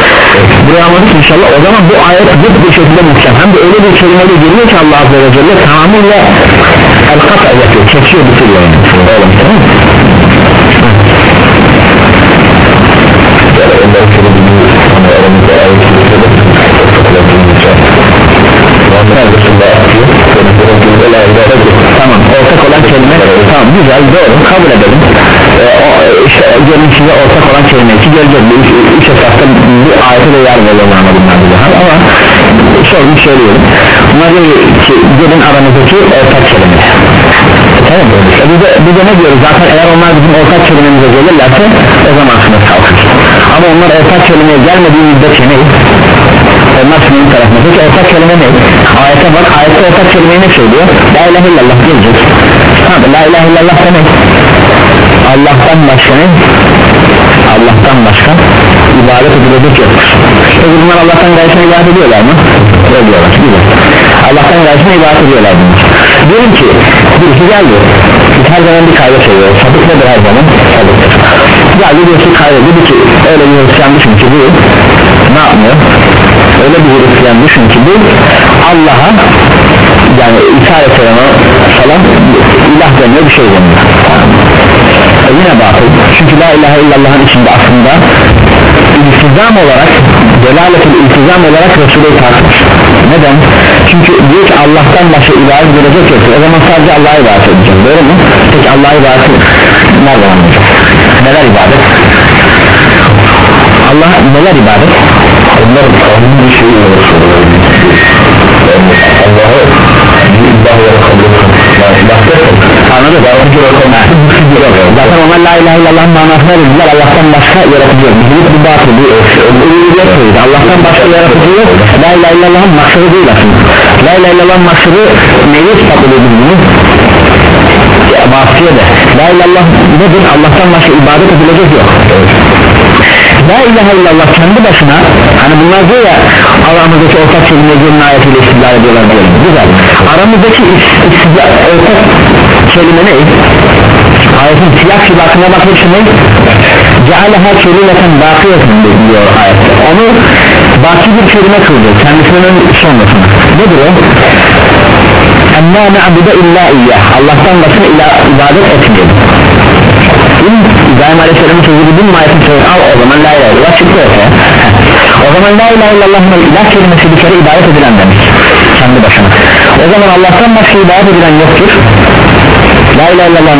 buraya anladık inşallah o zaman bu ayet zıt bir şekilde muhkem hem de öyle bir kelimeyle geliyor ki Allah Azze ve Celle tamamıyla el kata yapıyor kesiyor bütün yani oğlum tamam tamam ortak olan kelime tamam güzel doğru kabul edelim gelin size ortak olan kelime ki gelecek bu üç, üç esasda bu ayete de yer veriyor anladım ben de ama sorunu söylüyorum. Bunlar diyor ki gelin aramızdaki ortak kelime. Tamam e bir de, bir de ne diyoruz? Zaten eğer onlar bizim ortak kelimemize gelirlerse o zaman sınıf kalkır ama onlar ortak kelimeye gelmediği müddetçe ne? Onlar sınırın tarafında peki ortak kelime ne? Ayete bak ayette ortak kelimeyi ne söylüyor? La ilahe illallah diyecek. Tamam la ilahe illallah demek Allah'tan başka ne? Allah'tan başka ibadet edilecek yok. Peki bunlar Allah'tan gayrısına ibadet ediyorlar mı? Ediyorlar güzel. Allah'tan gayrısına ibadet ediyorlar bunlar diyelim ki birisi geldi biz her zaman bir kayda seviyoruz sabık nedir her zaman? Sabıktır geldi birisi kayda dedi ki öyle bir Hristiyan düşün ki bu ne yapmıyor? Öyle bir Hristiyan düşün ki bu Allah'a yani İsa Aleyhisselam'a falan ilah deniyor bir şey deniyor e yine batıl çünkü la ilahe illallah'ın içinde aslında iltizam olarak delaletul iltizam olarak Resulü tartmış neden? çünkü diyor ki Allah'tan başka ibadet görecek yok o zaman sadece Allah'a ibadet edeceğim doğru mu? peki Allah'a ibadet nereden anlayacak? neler ibadet? Allah neler ibadet? onlar kanun bir şey Allah'ı Anladın mı? Zaten onlar la ilahe illallah manasına dediler Allah'tan başka yaratıcı yok. Bizim bu batıl bu uluhiyet Allah'tan başka yaratıcı yok. La ilahe illallah'ın maksadı değil aslında. La ilahe illallah'ın maksadı neyi ispat ediyor bunu? Masiye de La ilahe illallah nedir? Allah'tan başka ibadet edilecek yok La ilahe illallah kendi başına hani bunlar diyor ya aramızdaki ortak kelime gelin ayetiyle istidlal ediyorlar diyelim güzel. Aramızdaki is- istidlal ortak kelime ne? ayetin siyah sibakına bak hepsi ne? cealeha kelimeten bakiyeten diyor ayet. Onu baki bir kelime kıldı. Kendisinin sonrasına nedir o? enna na'budu illa iyyah Allah'tan ila ibadet etmeyelim İbrahim Aleyhisselam'ın sözü bin mayetin sözü al o zaman la ilahe illallah çıktı ortaya. O zaman la ilahe illallah ilah kelimesi bir kere ibadet edilen demek. Kendi başına. O zaman Allah'tan başka ibadet edilen yoktur. La ilahe illallah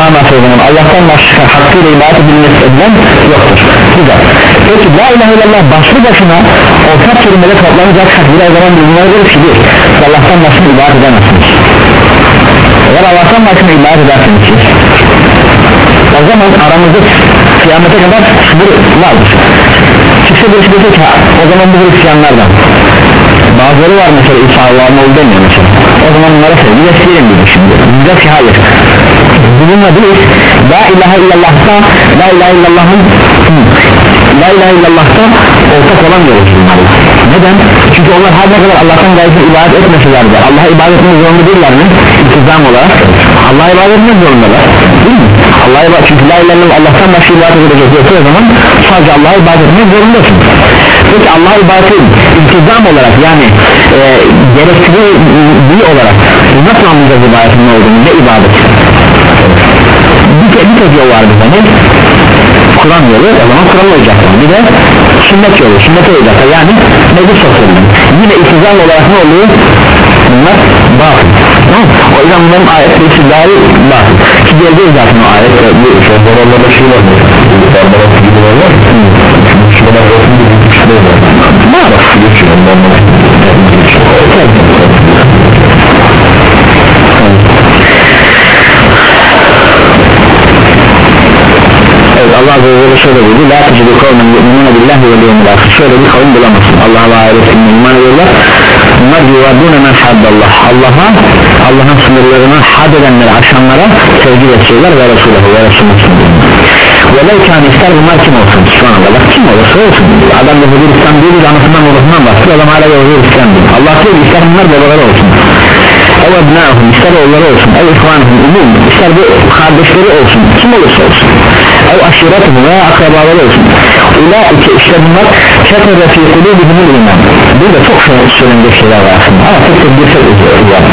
manası o zaman Allah'tan başka hakkıyla ibadet edilmesi edilen yoktur. Güzel. Peki la ilahe illallah başlı başına ortak kelimede toplanacaksak bir zaman bilgiler verir ki bir Allah'tan başka ibadet edemezsiniz. Eğer Allah'tan başka ibadet edersiniz o zaman aramızda kıyamete kadar sınır vardır çıksa birisi dese ki o zaman bu Hristiyanlardan. Bazıları var mesela İsa Allah'ın oğlu demiyor mesela. O zaman bunlara sevgi besleyelim dedi şimdi. Diyecek ki hayır. Bununla biz La ilahe illallah'ta La ilahe illallah'ın La ilahe illallah'ta ortak olan bunlarla neden? çünkü onlar her ne kadar Allah'tan gayrı ibadet etmeseler de Allah'a ibadet etmek zorunda değiller mi? İltizam olarak Allah'a ibadet etmek zorundalar değil mi? Allah'a ibadet çünkü la ilahe illallah Allah'tan başka ibadet edecek yoksa o zaman sadece Allah'a ibadet etmek zorundasın peki Allah'a ibadetin iltizam olarak yani e, gerektiği olarak nasıl anlayacağız ibadetin ne olduğunu ne ibadet bir, bir tek yol var bize ne? Kur'an yolu o zaman Kur'an olacaklar bir de sünnet yolu sünnet olacaklar yani meclis sosyalinde yine iltizam olarak ne oluyor? bunlar batıl. Tamam o yüzden bunların ayetleri istidari batıl. Ki geleceğiz zaten o ayette bu sözlerinde şey var mı? Barbaros gibi var mı? Müslüman Allah Azze ve Celle şöyle buyurdu La tecidu kavmen yu'minuna billahi ve liyumul ahir Şöyle bir kavim bulamazsın. Allah'a ve ahiretine iman ediyorlar. Bunlar yuvadune men haddallah Allah'a Allah'ın sınırlarını had edenlere aşanlara sevgi besliyorlar ve Resulü'nü ve Resulü'nü Velev kâni ister bunlar kim olsun? Şu anda bak kim olursa olsun. Adam Yahudi İslam değil anasından babasından bahsediyor adam hala Yahudi İslam değil Allah diyor ister bunlar babaları olsun. Ev ebnâhum ister oğulları olsun. Ev ihvanhum umum ister bu kardeşleri olsun. Kim olursa olsun ev aşiretuhum veya akrabaları olsun ulaike işte bunlar ketebe fi kulubihimul iman burada çok şey söylenecek şeyler var aslında ama tek tek bir şey var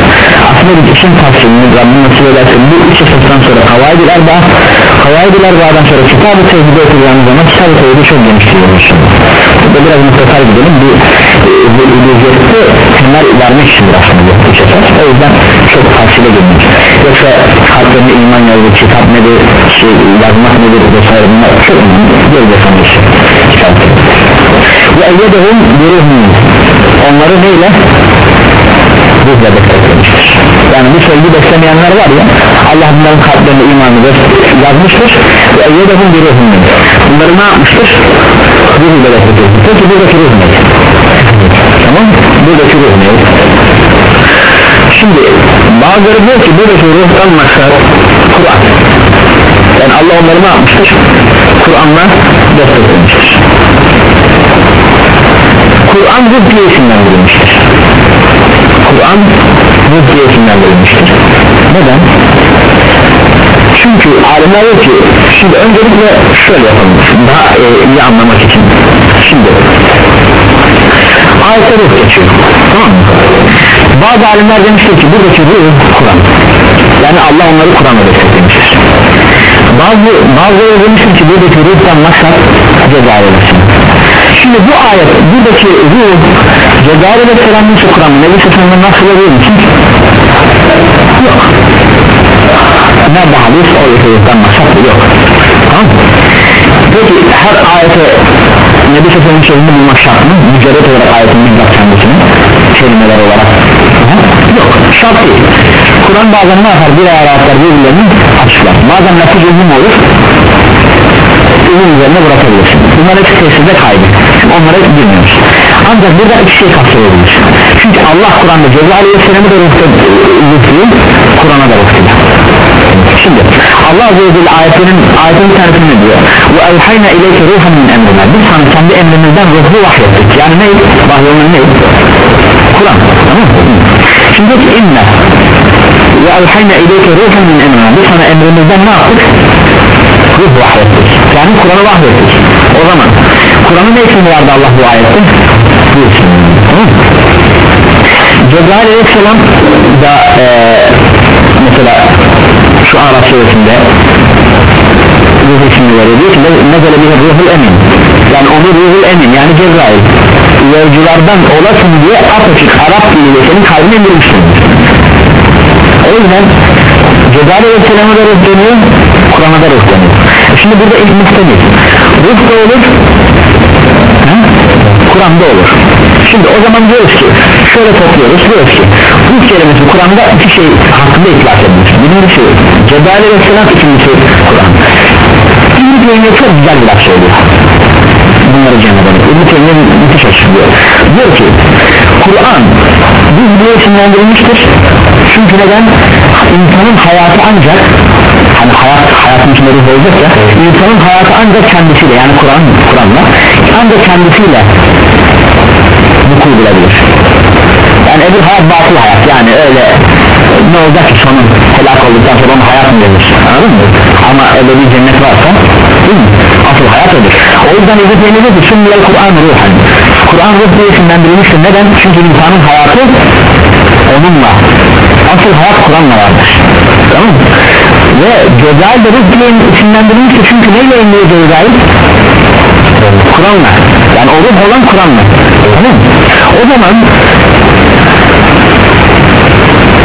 aslında bir işin tavsiyeni Rabbim nasıl ederse bu üç esasdan sonra kavaydil erba kavaydil erba'dan sonra kitab-ı tevhidi okuyacağımız zaman kitab-ı tevhidi çok genişliyoruz burada biraz mutlaka gidelim bir bu iliziyette temel vermek içindir aslında bu üç o yüzden çok tavsiye edilmiş yoksa kalplerine iman yazdı kitap nedir şey, yazmak nedir vesaire bunlar çok önemli onu işte ve eyyedehum biruhum. Onları neyle? Ruhla beslemiştir yani bu sevgi beslemeyenler var ya Allah bunların kalplerine imanı yazmıştır. Ve eyyedehum biruhum. Bunları ne yapmıştır? Ruhla beslemiştir peki buradaki ruh ne? Tamam buradaki ruh ne? Şimdi bazıları diyor ki buradaki ruhtan maksat Kur'an. Yani Allah onları ne yapmıştır? Kur'an'la desteklemiştir Kur'an ruh diye isimlendirilmiştir. Kur'an ruh diye isimlendirilmiştir. Neden? çünkü alimler diyor ki şimdi öncelikle şöyle yapalım. Daha e, iyi anlamak için. Şimdi ayette ruh geçiyor. Tamam mı? Bazı alimler demiştir ki buradaki ruh Kur'an yani Allah onları Kur'an'la desteklemiştir. Bazı bazıları demiştir ki buradaki ruhtan maksat cezaevlesin şimdi bu ayet buradaki ruh cezaevle beslenmiş Kur'an'ı Nebi Sefen'den nasıl oluyor musun? yok. Nerede hadis? O ruhtan maksat yok. Tamam peki her ayete Nebi Sefen'in sözünü bulmak şart mı? mücerret olarak ayetin bizzat kendisini kelimeler olarak. Yok şart değil Kur'an bazen ne yapar? Bir ayetler birbirlerini açıklar. Bazen lafız uzun olur uzun üzerine bırakabilirsin bunlar hepsi tesirde kaydı. Onlara bilmiyoruz. Ancak burada iki şey kapsayabilir çünkü Allah Kur'an'da Ceza Aleyhisselam'ı da ruhta ruhluyor Kur'an'a da ruhluyor şimdi Allah Azze ve Celle ayetinin ayetin bir tanesini ne diyor? Ve evhayna ileyke ruhan min emrina. Biz sana kendi emrimizden ruhu vahyettik. Yani ne? Vahyolun ne Kur'an şimdi diyor ki inne ve evhayna ileyke ruhan min emrina biz sana emrimizden ne yaptık ruh vahyettik yani Kur'an'ı vahyettik o zaman Kur'an'ın ne ismi vardı Allah bu ayette bu Cebrail aleyhisselam da e, mesela şu Arap suresinde ruh ismini veriyor diyor ki nezele bir ruhul emin yani onu ruhul emin yani Cebrail yolculardan olasın diye apaçık Arap diliyle senin kalbine indirmişsin o yüzden Cebrail aleyhisselama da ruh deniyor Kur'an'a da ruh deniyor E şimdi burada ilk muhtemel ruh da olur? Kur'an'da olur. Şimdi o zaman diyoruz ki şöyle topluyoruz diyoruz ki ruh kelimesi Kur'an'da iki şey hakkında itlak edilmiş birincisi Cebrail aleyhisselam ikincisi Kur'an. İbn-i çok güzel bir laf söylüyor bunları cem edelim. İbn-i Teymiye müthiş açıklıyor diyor ki Kur'an ruh diye isimlendirilmiştir. Çünkü neden? İnsanın hayatı ancak hani hayat, hayatın içinde ruh olacak ya insanın hayatı ancak kendisiyle yani Kur'an Kur'an'la ancak kendisiyle vuku bulabilir. Yani öbür hayat batıl hayat. Yani öyle ne olacak ki sonun helak olduktan sonra onun hayat mı denir? Anladın mı? Ama bir cennet varsa değil mi? Asıl hayat odur. O yüzden İzzet Yeni diyor ki sünniyel Kur'an ruhan Kur'an ruh diye isimlendirilmiştir neden? Çünkü insanın hayatı onunla. Asıl hayat Kur'an'la vardır. Tamam mı? Ve Cebrail de ruh diye isimlendirilmiştir çünkü neyle emniyor Cebrail Kur'an'la. Yani o ruh olan Kur'an'la. Tamam o zaman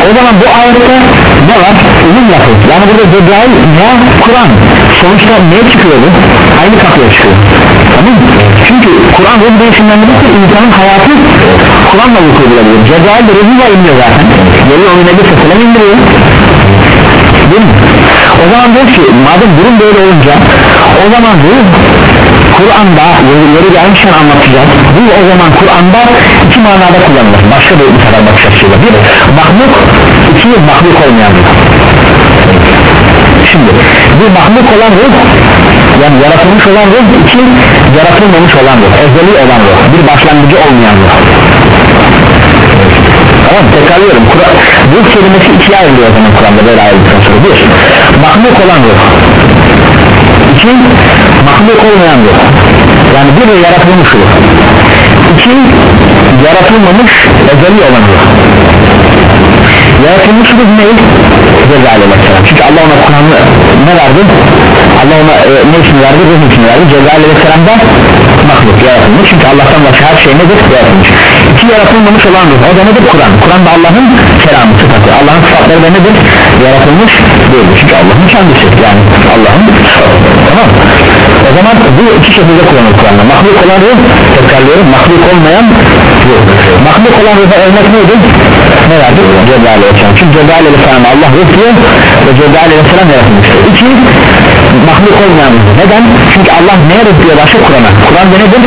o zaman bu ayette ne var? Uzun lafı. Yani burada Cebrail veya Kur'an. Sonuçta ne çıkıyor bu? Aynı kapıya çıkıyor. Tamam çünkü Kur'an ruh değişimlendirirse insanın hayatı Kur'an'la vuku bulabilir. Cebrail de ruhuyla iniyor zaten. Geliyor onun Nebi Selam indiriyor. Değil mi? O zaman diyor ki madem durum böyle olunca o zaman ruh Kur'an'da yeri gelmişken anlatacağız. Bu o zaman Kur'an'da iki manada kullanılır. Başka bir sefer bakış açısıyla. Bir mahluk iki mahluk olmayan ruh şimdi bir mahluk olan ruh yani yaratılmış olan ruh iki yaratılmamış olan ruh ezeli olan ruh. Bir başlangıcı olmayan ruh tamam tekrarlıyorum. Kur'an ruh kelimesi ikiye ayrılıyor o zaman Kur'an'da böyle ayrıldıktan sonra bir. Mahluk olan ruh. İki mahluk olmayan ruh. Yani bir de yaratılmış ruh. İki yaratılmamış ezeli olan ruh. Yaratılmış ruh ne? Cebrail aleyhisselam. Çünkü Allah ona Kur'an'ı ne verdi? Allah ona e, ne ismi verdi? ruh ismi verdi. Cebrail aleyhisselam mahluk yaratılmış. Çünkü Allah'tan başka her şey nedir? yaratılmış. İki yaratılmamış olan ruh o da nedir? Kur'an. Kur'an da Allah'ın kelamı sıfatı. Allah'ın sıfatları da nedir? yaratılmış değil. Çünkü Allah'ın kendisi. Yani Allah'ın tamam. O zaman bu iki şekilde kullanılır Kur'an'da. Mahluk olan ruh tekrarlıyorum mahluk olmayan ruh. Mahluk olan ruha örnek neydi? ne verdi? Cebrail aleyhisselam. Çünkü Cebrail aleyhisselam Allah ruh diyor ve Cebrail aleyhisselam yaratılmıştır. İki mahluk olmayan ruh neden? çünkü Allah neye ruh diyor başka Kur'an'a. Kur'an'da nedir?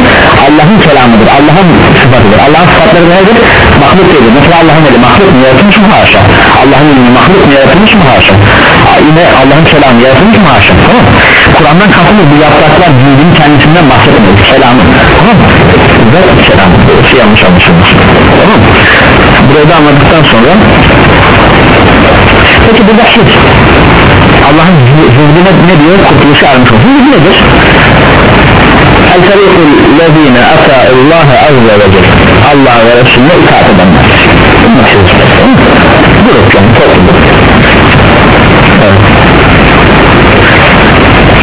Allah'ın kelamıdır. Allah'ın sıfatıdır. Allah'ın sıfatları nedir? mahluk değildir. Mesela Allah'ın eli mahluk mu yaratılmış mı? Haşa. Allah'ın ilmi mahluk mu yaratılmış mı? Haşa. Yine Allah'ın kelamı yaratılmış mı? Haşa. Tamam. Kur'an'dan kastımız bu yapraklar cildin kendisinden bahsetmiyoruz kelamı. Tamam. Ve kelam şey yanlış anlaşılmış. Tamam. Burayı da anladıktan sonra peki burada his Allah'ın zühdüne ne diyor? Kurtuluşu ermiş olsun. Zühdü nedir? el tarikul lezine ata Allah azze ve celle. Allah ve Resulüne itaat edenler. Grup yani topluluk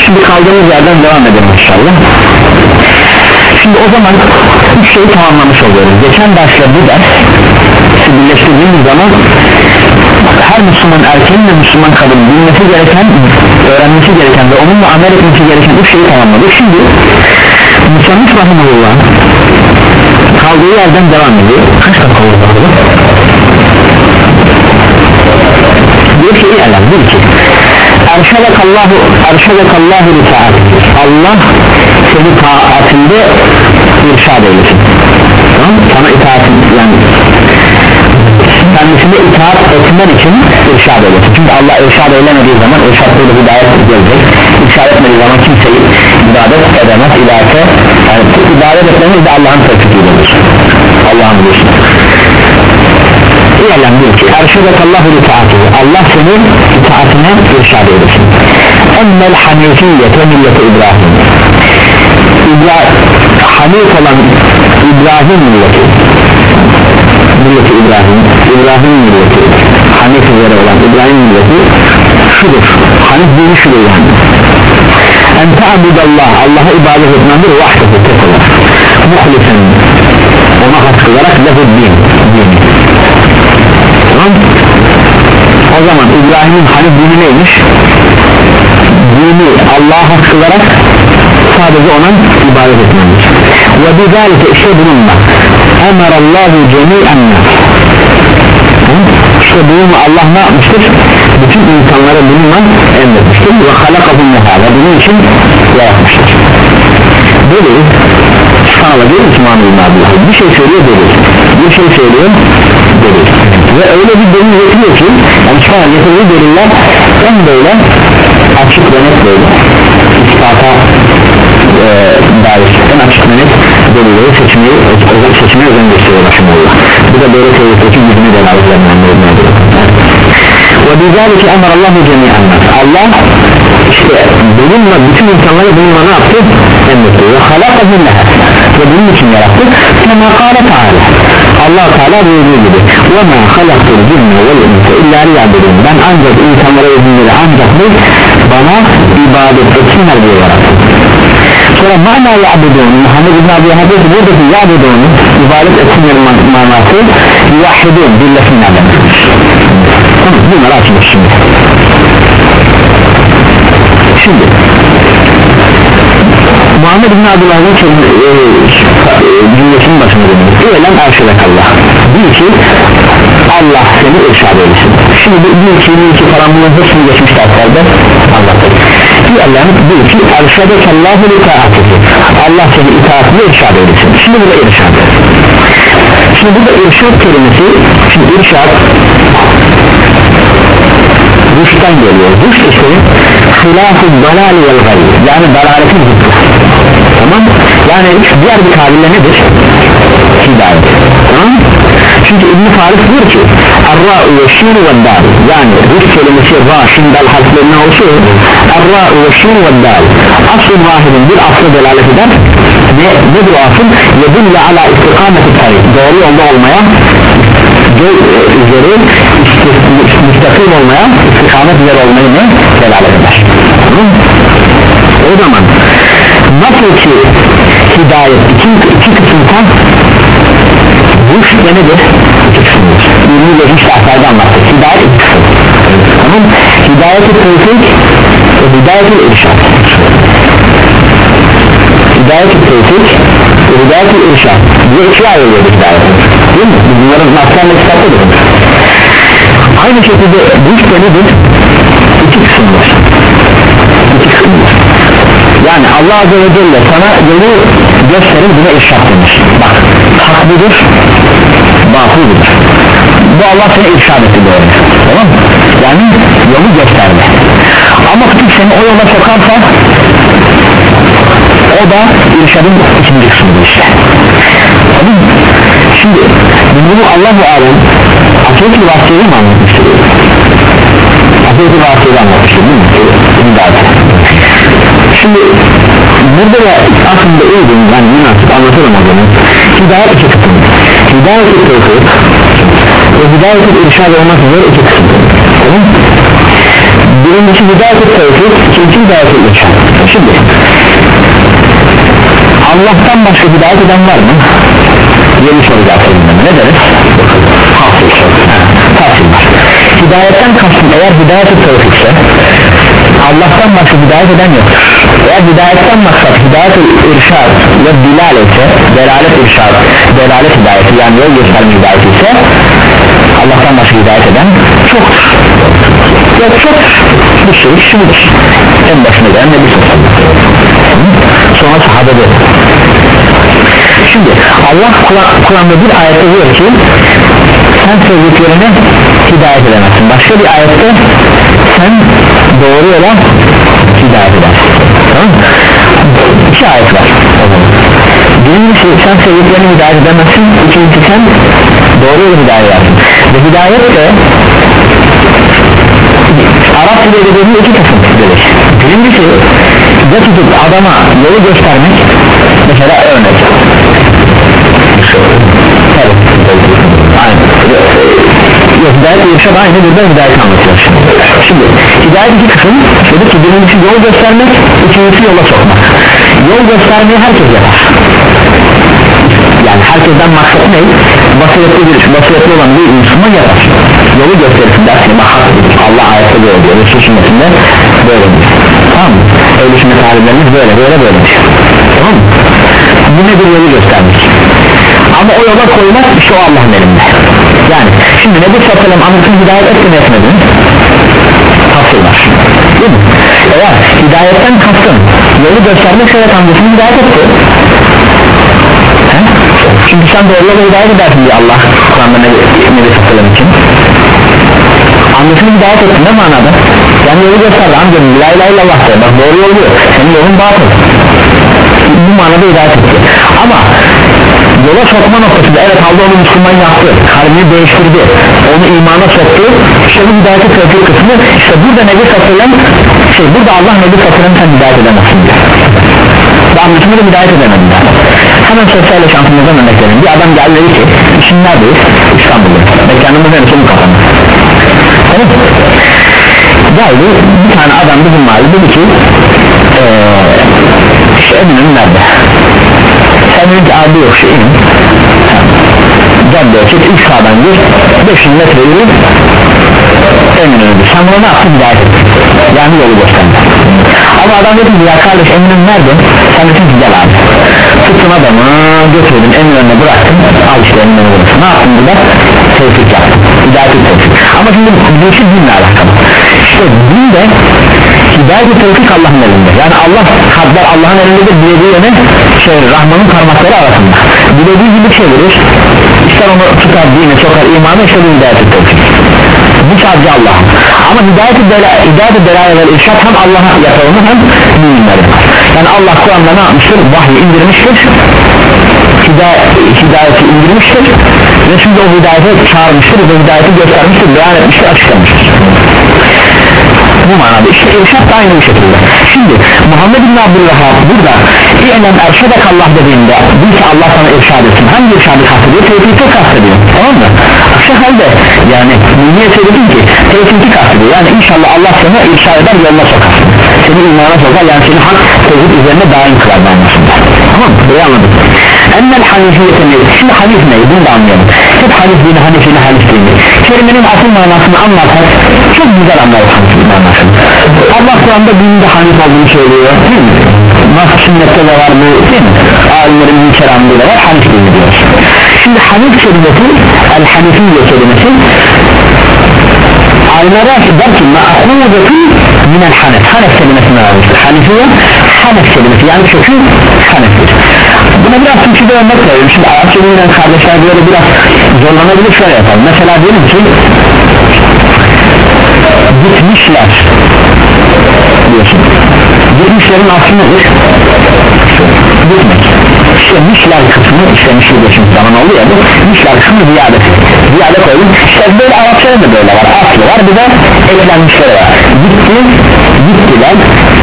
şimdi kaldığımız yerden devam edelim inşallah. Şimdi o zaman üç şeyi tamamlamış oluyoruz. Geçen dersle bu ders birleştirdiğimiz zaman her Müslüman erkeğin ve Müslüman kadının bilmesi gereken öğrenmesi gereken ve onunla amel etmesi gereken üç şeyi tamamladık. Şimdi Müslüman Rahimullah kaldığı yerden devam ediyor. Kaç dakika oldu diyor ki ilan diyor ki. Erşedekallahu Erşedekallahu li Allah seni taatinde irşad eylesin. Tamam sana itaatin yani kendisine itaat etmen için irşad eylesin çünkü Allah irşad eylemediği zaman irşadıyla hidayet gelecek. İrşad etmediği zaman kimseyi ibadet edemez. İlerse yani ibadet etmemiz de Allah'ın tevfikidir Allah'ın bilirsin İ'lem bil ki Erşedekallahu li taatihi. Allah seni itaatine irşad eylesin. Emmel hanifiyete milleti İbrahim. İbra Hanif olan İbrahim milleti milleti İbrahim. İbrahim milleti Hanif üzere olan İbrahim milleti şudur. Hanif dini şudur yani. En ta'budallah Allah'a ibadet etmendir vahdehu tek olarak Muhlisen ona has kılarak lehu din. Dini Tamam. O zaman İbrahim'in Hanif dini neymiş? Dini Allah'a has kılarak sadece ona ibadet etmendir ve bizalike işte bununla emarallahu cemi'en işte bununla Allah ne yapmıştır? Bütün insanlara bununla emretmiştir? Ve halakahum ve bunun için yaratmıştır böyle görüyor musun Muhammed bir şey söylüyor dedi. Bir şey söylüyor dedi. Ve öyle bir delil getiriyor ki yani subhanallah getirdiği deliller en böyle açık ve net böyle. İspata e, dair en açık ve net delilleri seçmeyi seçmeye özen gösteriyor Raşimullah bu da böyle teorisindeki yüzünü delaletlerden ve bizalike emar Allahu cemiyen Allah işte bununla bütün insanları bununla ne yaptı? emretti ve halaka zinneha ve bunun için yarattı. Kema kâle Teala Allah Teala buyurduğu gibi ve ma halaktul cinne vel insa illa liyabudun ben ancak insanlara ve ancak bu bana ibadet etsinler diye yarattım sonra mana ya'budun Muhammed İbn Abi Hadis buradaki ya'budun ibadet etsinler manası yahidun birleşsinler demektir tamam bunları açmış şimdi. Şimdi Muhammed bin Abdullah'ın e, cümlesinin başına dönüyor İ'lem erşedekallah Bil ki Allah seni irşad eylesin. Şimdi bil ki bil ki falan bunun hepsini geçmiş derslerde anlattık İ'lem bil ki erşedekallahu li taatihi Allah seni itaatini irşad eylesin. Şimdi burada irşad Şimdi burada irşad kelimesi Şimdi irşad Rüşten geliyor. Rüşt ise Hilaf-ı dalali vel gayri Yani dalaletin zıttı. Tamam? Yani diğer bir tabirle nedir? Hidayet. Tamam Çünkü İbn-i Faris diyor ki Arra'u ve şiru ve dal Yani rüşt kelimesi ra şin dal harflerine olsun Arra'u ve şiru ve dal Asıl vahidin bir aslı delalet eder Ne, nedir o asıl? Yedille ala istikameti tarik Doğru yolda olmaya üzeri müstakim olmaya istikamet üzere olmayı ne? delalet eder. O zaman nasıl ki hidayet iki, iki kısımdan rüşt ve nedir? ürünü ve rüşt aşağıda anlattık hidayet kısım tamam hidayet-i tevfik ve hidayet-i irşad. Hidayet-i tevfik ve hidayet-i irşad. Diye ikiye ayrılıyor hidayet. Değil mi? bunların naslarla kitaptadır aynı şekilde rüşt ve nedir? iki kısımdır yani Allah Azze ve Celle sana yolu gösterir buna irşad denir bak hak budur bu Allah seni irşad etti doğru tamam yani yolu gösterdi ama tutup seni o yola sokarsa o da irşadın ikinci kısmıdır işte. Tamam şimdi bunu Allah-u Alem Atatürk vasiyeli mi anlatmıştır? Atatürk vasiyeli anlatmıştır değil mi? Şimdi burada da aslında uygun ben münasip anlatırım o zaman. Hidayet iki kısım. Hidayet-i tevfik ve hidayet-i irşad olmak üzere iki kısım. Tamam Birincisi hidayet-i tevfik ikinci hidayet-i irşad. Şimdi Allah'tan başka hidayet eden var mı? Yeni soru zaten ne deriz? Hasıl. Hasıl var. Hidayetten kastım eğer hidayet-i tevfikse Allah'tan başka hidayet eden yoktur eğer hidayetten maksat hidayet irşad ve dilal ise delalet irşad delalet hidayeti yani yol gösterme hidayeti ise Allah'tan başka hidayet eden çoktur yok çoktur bir sürü kişidir en başına gelen Nebi sonra sahabede şimdi Allah Kur'an'da bir ayette diyor ki sen sevdiklerini hidayet edemezsin. Başka bir ayette sen doğru yola hidayet edersin mı? iki ayet var birincisi sen sevdiklerini hidayet edemezsin ikincisi sen doğru yola hidayet edersin ve hidayet de Arap dili edebiyatında iki kısım dedik birincisi ya tutup adama yolu göstermek mesela örnek. Aynen. Yok hidayet irşad aynı burada hidayet anlatıyor şimdi. Şimdi hidayet iki kısım dedik ki birincisi yol göstermek ikincisi yola sokmak yol göstermeyi herkes yapar yani herkesten maksat ne? Basiretli bir, basiretli olan bir Müslüman yapar yolu gösterirsin dersin bak Allah ayette böyle diyor Resul sünnetinde böyle diyor tamam mı? Öyle sünnet alimlerimiz böyle böyle böyle diyor tamam mı? Bu nedir yolu göstermek ama o yola koymak işte o Allah'ın elinde yani şimdi Nebi Sallallahu anlatın hidayet etti mi etmedi mi? Eğer hidayetten kastın yolu göstermek evet amcasını hidayet etti. Çünkü sen doğru yola hidayet edersin diye Allah Kur'an'da Nebi, Nebi Sallallahu için. Annesini hidayet ettin ne manada? Yani yolu gösterdi amcam la ilahe illallah de bak doğru yol bu. Senin yolun batıl. Bu manada hidayet etti. Ama yola sokma noktasında evet Allah onu Müslüman yaptı kalbini değiştirdi onu imana soktu. İşte bu hidayeti tevfik kısmı işte burada Nebi Sallallahu şey burada Allah Nebi Sallallahu sen hidayet edemezsin diyor. Annesini de hidayet edemediler hemen sosyal yaşantımızdan örnek verelim bir adam geldi dedi ki şimdi neredeyiz İstanbul'da. Mekanımız neresi? Bu kafamız tamam. Geldi bir tane adam bizim mahalle dedi ki ee, işte Eminönü nerede sen dedi ki abi yok şu inin caddeye çık ilk sağdan gir. 500 metre yürü. Eminönü'dü sen buna ne yaptın? Ettin yani yolu gösterdin ama adam dedi ki ya kardeş Eminönü nerede? Sen dedin ki gel abi. Tuttun adamı götürdün Eminönü'ne bıraktın al işte Eminönü burası ne yaptın burada? Tevfik yaptın hidayet tevfik. Ama şimdi bu işi dinle alakalı. İşte din de hidayet tevfik Allah'ın elinde. Yani Allah kadar Allah'ın elinde de dilediği yöne şey Rahman'ın parmakları arasında. Dilediği gibi çevirir ister onu tutar dine sokar imana işte bu hidayet tevfik. Bu sadece Allah ama hidayet-i bela- hidayet-i belaya ve irşat hem Allah'a yapılır hem müminlere. Yani Allah Kur'an'da ne yapmıştır? Vahyi indirmiştir. Hidayet, hidayeti indirmiştir. Ve şimdi o hidayete çağırmıştır ve hidayeti göstermiştir beyan etmiştir açıklamıştır bu manada işte irşat da aynı bu şekilde. Şimdi Muhammed bin Abdülvahhab burada İ'lem erşedek Allah dediğinde bil ki Allah sana irşad etsin. Hangi irşadı kastediyor? Tevfiki kastediyor. Tamam mı? Aksi halde yani niye söyledim ki tevfiki kastediyor. Yani inşallah Allah sana irşad eder yoluna sokar. Seni imana sokar yani seni hak tevhid üzerine daim kılar tamam mı? Böyle ennel hanifiyete ne şimdi hanif ne? Bunu da anlayalım. Hep hanif dini hanif dini hanif dini kelimenin asıl manasını anlarsak çok güzel anlarız hanif dini manasını Allah Kur'an'da dinde hanif olduğunu söylüyor değil mi? Nasıl sünnette de var bu değil mi? Alimlerin bir keramında da var hanif dini diyoruz. Şimdi hanif kelimesi el hanifiye kelimesi alimlere der ki ma'huzetun minel hanef hanef kelimesini almıştır. Hanifiye hanef kelimesi yani kökü haneftir. Buna biraz Türkçe'de örnek verelim şimdi Arapça bilmeyen kardeşler böyle biraz zorlanabilir şöyle yapalım. Mesela diyelim ki gitmişler diyorsun. Gitmişlerin aslı nedir? gitmek işte mişler kısmı işte mişli geçim zaman oluyor bu mişler kısmı ziyade ziyade koydum. İşte böyle Arapçada da böyle var aslı var bir de eklenmişleri var. Gitti gittiler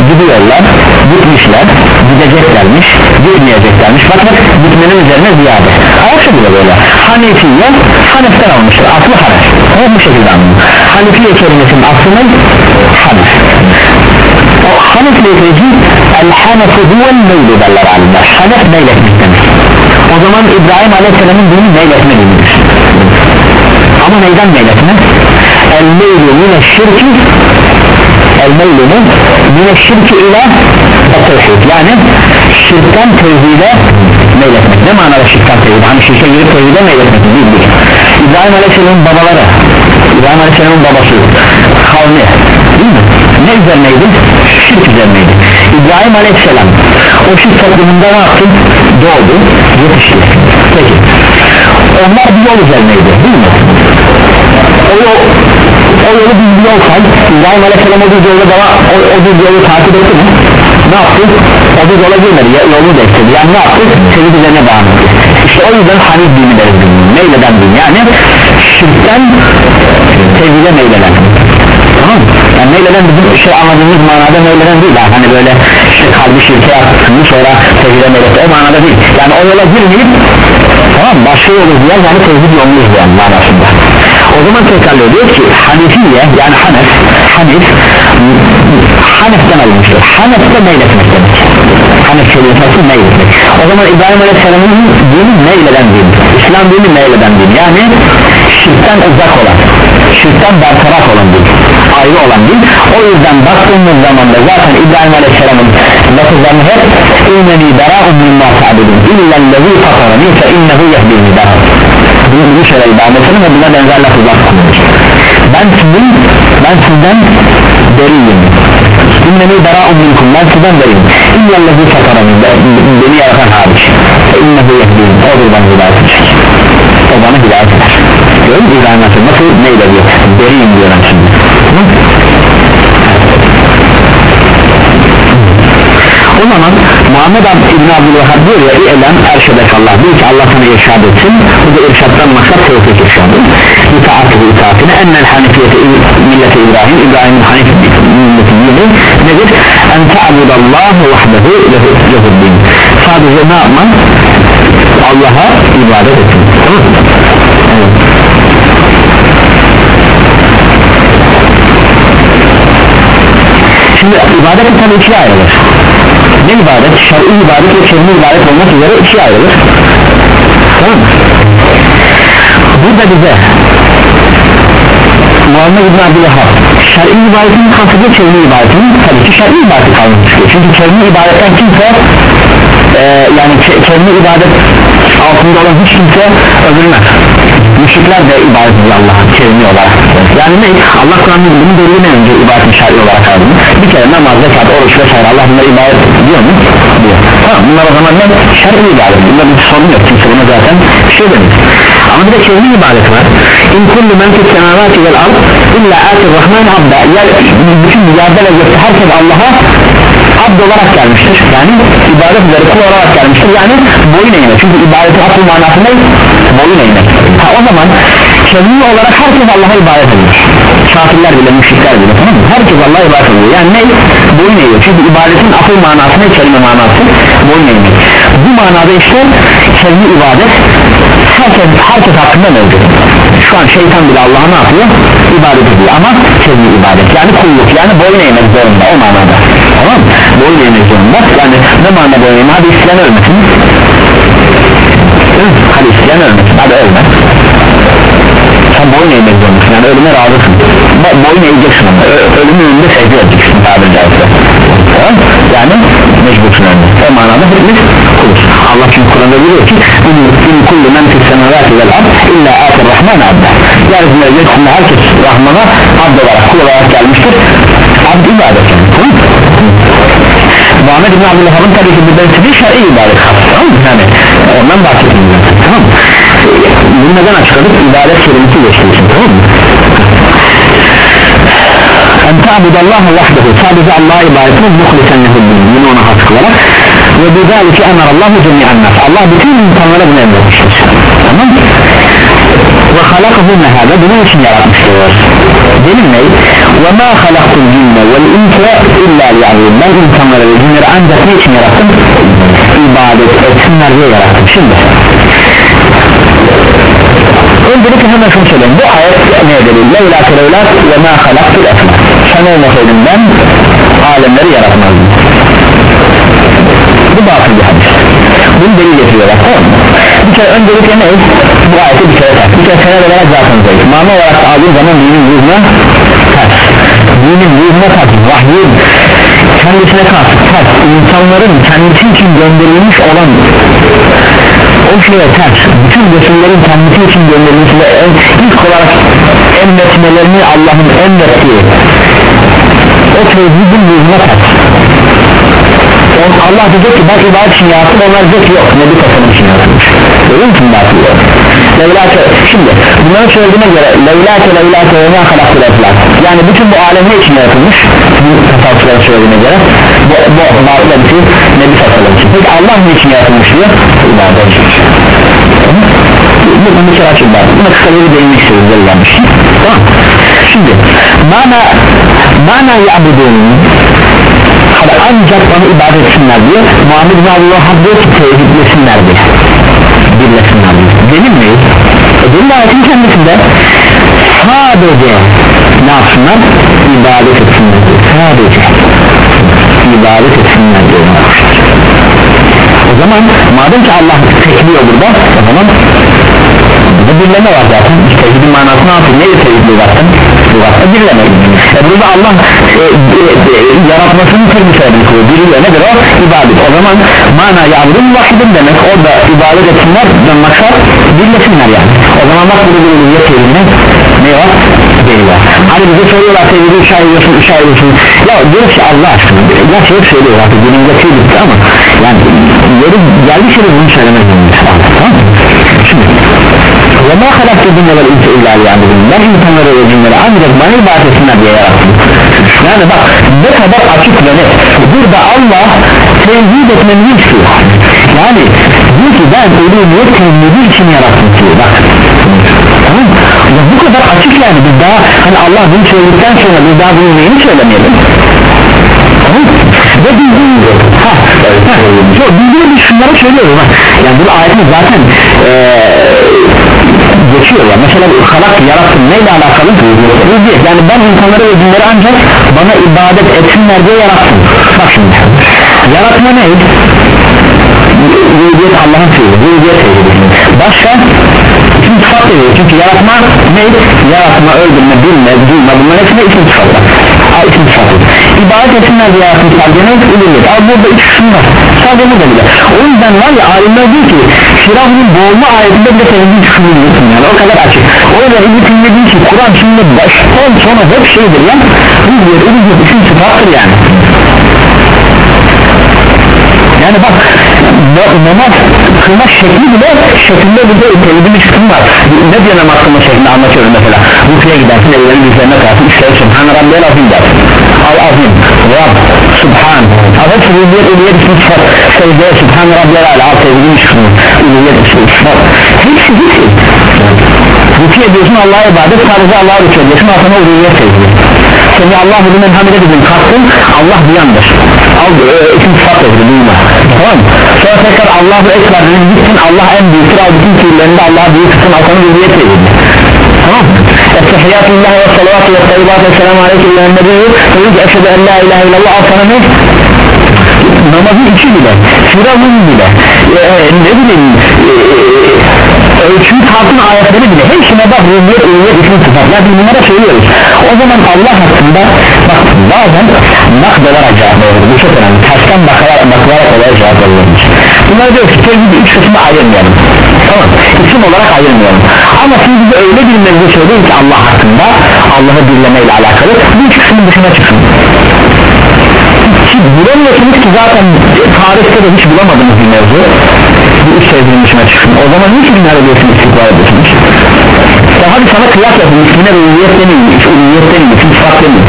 gidiyorlar gitmişler gideceklermiş gitmeyeceklermiş. Fakat gitmenin üzerine ziyade. Arapçada da böyle. Hanefiye Hanef'ten almıştır aslı Hanef o bu şekilde anlıyor Hanefiye kelimesinin aslı ne? Hanef Hanef lefezi el hanefu huvel meylu derler alimler. Hanef meyletmek demek? O zaman İbrahim Aleyhisselam'ın dini meyletme dinidir ama neyden meyletme? el meylu mine şirki el meylu mine şirki ile tevhid yani şirkten tevhide meyletmek ne manada şirkten tevhid hani şirke girip tevhide meyletmek değil değil. İbrahim Aleyhisselam'ın babaları. İbrahim Aleyhisselam'ın babası kavmi değil mi? ne üzerineydi? şirk üzerineydi İbrahim Aleyhisselam o şirk toplumunda ne yaptı? doğdu yetişti peki onlar bir yol üzerineydi değil mi? o yol o yolu biz bir olsaydı İbrahim Aleyhisselam o düz yolda dava, o, o düz yolu takip etti mi? ne yaptı? o düz yola girmedi ya, yolu değiştirdi yani ne yaptı? sevgi üzerine devam etti işte o yüzden Hanif dini deriz meyleden din yani şirkten tevhide meyleden tamam mı? yani meyleden bizim şey anladığımız manada meyleden değil. Ha. hani böyle işte kalbi şirke attığını sonra tevhide meyletti o manada değil. Yani o yola girmeyip tamam başka yolu izleyen yani tevhid yolunu izleyen manasında. O zaman tekrarlıyor. Diyor ki Hanifiye yani Hanef Hanif Hanef'ten alınmıştır Hanef de meyletmek demek. Hanef kelimesi meyletmek o zaman İbrahim Aleyhisselam'ın dini meyleden din İslam dini meyleden din yani şirkten uzak olan şirkten bertaraf olan din ayrı olan din o yüzden baktığımız zaman da zaten İbrahim Aleyhisselam'ın lafızlarını hep İnneni bera'un mimma ta'budun illellezi fatarani fe innehu yehdini bera'un bunu bu şeyler Aleyhisselam ve buna benzer lafızlar kullanmış ben sizin ben sizden beriyim İnneni bera'un minkum ben sizden beriyim illellezi fatarani beni yaratan hariç. Fe innehu yehdini odur bana hidayet edecek. O bana hidayet eder Görün mü İbrahim nasıl neyle diyor. Beriyim diyor şimdi. O zaman Muhammed İbn Abdülvahhab diyor ya İ'lem erşedek Allah. Diyor ki Allah sana irşad etsin. Bu da irşattan maksat tevfik irşadı itaatı itaatine. Ennel hanifiyeti milleti İbrahim İbrahim'in hanif milleti dini nedir? en ta'budallahu vahdehu lehuddin sadece ne yapman? Allah'a ibadet etsin evet. Şimdi ibadet tabi ikiye ayrılır Ne ibadet? Şer'i ibadet ve kelime ibadet olmak üzere ikiye ayrılır Tamam mı? Burada bize Muhammed İbn Abdülhab Şer'i ibadetin kasıtlı kelime ibadetin Tabii ki şer'i ibadeti istiyor Çünkü kelime ibadetten kimse e, Yani ke kelime ibadet altında olan hiç kimse öldürmez Müşrikler de ibadet ediyor Allah'a olarak Yani ne? Allah Kur'an'ın bunu belirleme önce ibadetin şer'i olarak aldığını Bir kere namaz, zekat, oruç vesaire Allah bunları ibadet ediyor mu? Diyor Tamam bunlar o zaman ne? Şer'i ibadet Bunda bir sorun yok kimse buna zaten bir şey demiyor Ama bir de kelime ibadet var. İn kullu men fis semavati vel ard illa atir rahman abda bütün yerde ve herkes Allah'a abd olarak gelmiştir. Yani ibadet üzere kul olarak gelmiştir. Yani boyun eğmek. Çünkü ibadetin asıl manası ne? boyun eğmek. Ha, o zaman kelime olarak herkes Allah'a ibadet ediyor. Kafirler bile müşrikler bile tamam mı? herkes Allah'a ibadet ediyor. Yani ne? boyun eğiyor. Çünkü ibadetin asıl manası ne? kelime manası. Boyun eğmek. Bu manada işte kelime ibadet herkes, herkes hakkında mevcut. Şu an şeytan bile Allah'a ne yapıyor? ibadet ediyor. Ama kelime ibadet. Yani kulluk yani boyun eğmek zorunda o manada. Tamam mı? boyun eğmek zorunda. Yani ne manada boyun eğmek? Hadi isteyen ölmesin hadi isteyen ölmesin hadi ölme sen boyun eğmek zorundasın. Yani ölüme razısın. Bo- boyun eğeceksin Ö- ölümün önünde secde edeceksin tabiri caizse. Yani mecbursun önünde. O manada hepimiz kuluz. Allah çünkü Kur'an'da diyor ki in kullu men fis semavati vel ard illa atir rahman abda yeryüzünde gökyüzünde herkes Rahman'a abd olarak kul olarak gelmiştir. Abd ibadet yani? Muhammed bin Abdülham'ın tabii ki burada istediği şer'i ibadet. Tamam mı? Yani ondan zaten tamam mı? Bunu neden açıkladık? İbadet kelimesi geçtiği için tamam mı? En ta'budallaha vahdehu sadece Allah'a ibadet etmek muhlisen lehuddin yine ona has kılarak ve bu zalike emarallahu cemi'an nas Allah bütün insanlara bunu emretmiştir tamam mı? ve halakahu mehâbe bunun için yaratmıştır benim ne? ve ma halaktul cinne vel insa illa liya'budun ben insanları ve cinleri ancak ne için yarattım? ibadet etsinler diye yarattım şimdi Öncelikle hemen şunu söyleyeyim. Bu ayet ne delil? Leyla tereylat ve ma halaktul esma sen olmasaydın ben alemleri yaratmazdım. Bu batıl bir hadis. Bunu delil getiriyorlar tamam mı? bir kere öncelikle ne? bu ayeti bir kere ters. Bir kere sened olarak zaten zayıf. Mana olarak aldığın zaman dinin ruhuna ters. Dinin ruhuna ters. Vahyin kendisine karşı ters. İnsanların kendisi için gönderilmiş olan o şeye ters bütün Resullerin kendisi için gönderilmesi ve en, ilk olarak emretmelerini Allah'ın emrettiği o tevhidin ruhuna ters Allah diyecek ki ben ibadet için yarattım. Onlar diyecek yok nebi tasarım için yaratılmış görüyor musun batıl yok Leylake şimdi bunları söylediğine göre Leylake Leylake ve ne halaklı eflak yani bütün bu alem ne için yaratılmış? Tasavvufları söylediğine göre. Bu, bu batıl bir nebi tasarım için. Peki Allah ne için yaratılmış diyor? İbadet için. Bu bir kere var buna kısa bir değinmek istiyoruz tamam. Şimdi mana mana ya'budun. Ancak bana ibadet etsinler diye Muhammed bin diyor ki tevhidlesinler diye birlesinler diye delil mi? E delil ayetin kendisinde. Sadece ne yapsınlar? ibadet etsinler sadece ibadet etsinler diyor o zaman madem ki Allah tekliyor burada o zaman burada birleme var zaten tevhidin manası ne yapıyor? Neyle tevhid lügatten? Lügatta birleme e burada Allah e, e, e, yaratmasının kırmızı sebebini koyuyor biriyle nedir o? ibadet o zaman mana yavrun vahidin demek orada ibadet etsinler maksat birlesinler yani o zaman bak burada bir uluhiyet tevhidine ne var? Deli var hani bize soruyorlar tevhidi üç ayırıyorsun ya diyor ki Allah aşkına ya şey söylüyor artık günümüzde tüy bitti ama yani yeri geldi şöyle bunu söylemek zorundayız tamam mı? şimdi ve ma halaktu dinle vel insi illa liyabudun ben insanları ve cinleri ancak bana ibadet etsinler diye yarattım. Yani bak ne kadar açık ve net. Burada Allah tevhid etmeni istiyor yani diyor ki ben ulumiyet tevhidi için yarattım. diyor. Bak. Ya bu kadar açık yani. Biz daha hani Allah bunu söyledikten sonra biz daha bunu neyini söylemeyelim? Tamam. Ve bildiğin ha, ha, bildiğin şunları söylüyorum ha. yani bu ayetin zaten eee geçiyor ya. Mesela halak yarattım neyle alakalı? Rüzgar yani ben insanları ve cinleri ancak bana ibadet etsinler diye yarattım. Bak şimdi. Yaratma neydi rüzgar Allah'ın fiili rüzgar başka? İsim sıfat veriyor çünkü yaratma neydi yaratma öldürme bilme duyma bunların hepsine isim sıfatlar isim sıfatı ibadet etsinler diye yarattım sadece neydi uluhiyet al burada üç kısım var. Sadece burada bile. O yüzden var ya alimler diyor ki Firavun'un boğulma ayetinde bile sevdiği unutun yani. O kadar açık. O yüzden İbn-i Teymiye diyor ki Kur'an şimdi baştan sona hep şeydir ya uluhiyet uluhiyet isim sıfattır yani. Yani bak namaz kılma şekli bile şeklinde de tevhidin bir kısmı var. Ne diyor namaz kılma şeklini anlatıyorum mesela. Rukiye gidersin evlerin üzerine kalsın ister Subhan Rabbiyel Azim dersin. Al Azim Rab Subhan Ama Rubiyet Uliyet ismi sıfat Secdeye Subhan Rabbiyel Al tevhidin bir kısmı Uliyet ismi sıfat Hepsi hepsi Rukiye ediyorsun Allah'a ibadet sadece Allah'a rukiye ediyorsun Altına uluyet tevhidi seni Allah bilinen hamile bizim kalktın Allah duyandır al e, isim sıfat tevhidi duyma tamam mı? Sonra tekrar Allahu Ekber dedin gittin Allah en büyüktür al bütün fiillerinde Allah'a büyük kısın altına uluyet tevhidi tamam salavatü ve tayyibat ve selamu aleyküm ve nebiyyü ve yüce eşhedü en la ilahe illallah. Al sana ne? namazın içi bile Firavun bile. E, e, ne bileyim e, ölçümü tartın ayetleri bile. Hepsine bak rüzgar ülüye isim sıfat yani biz bunlara söylüyoruz o zaman Allah hakkında bak bazen nakdolarak cevap verilir bu çok önemli. Tersten bakarak, bakılarak olaya cevap verilir bunlar diyor ki tevhidi üç kısmı ayırmayalım. Tamam. İsim olarak ayırmayalım. Ama siz bize öyle bir mevzu söyleyin ki Allah hakkında Allah'ı birlemeyle alakalı bu üç kısmın dışına çıksın. Siz bulamıyorsunuz ki zaten tarihte de hiç bulamadınız bir mevzu bu üç sevginin çıksın. O zaman niçin binler ediyorsun istikrar ediyorsunuz? Ya hadi sana kıyas yapın ismine rüziyet demeyin hiç uluhiyet demeyin hiç sıfat demeyin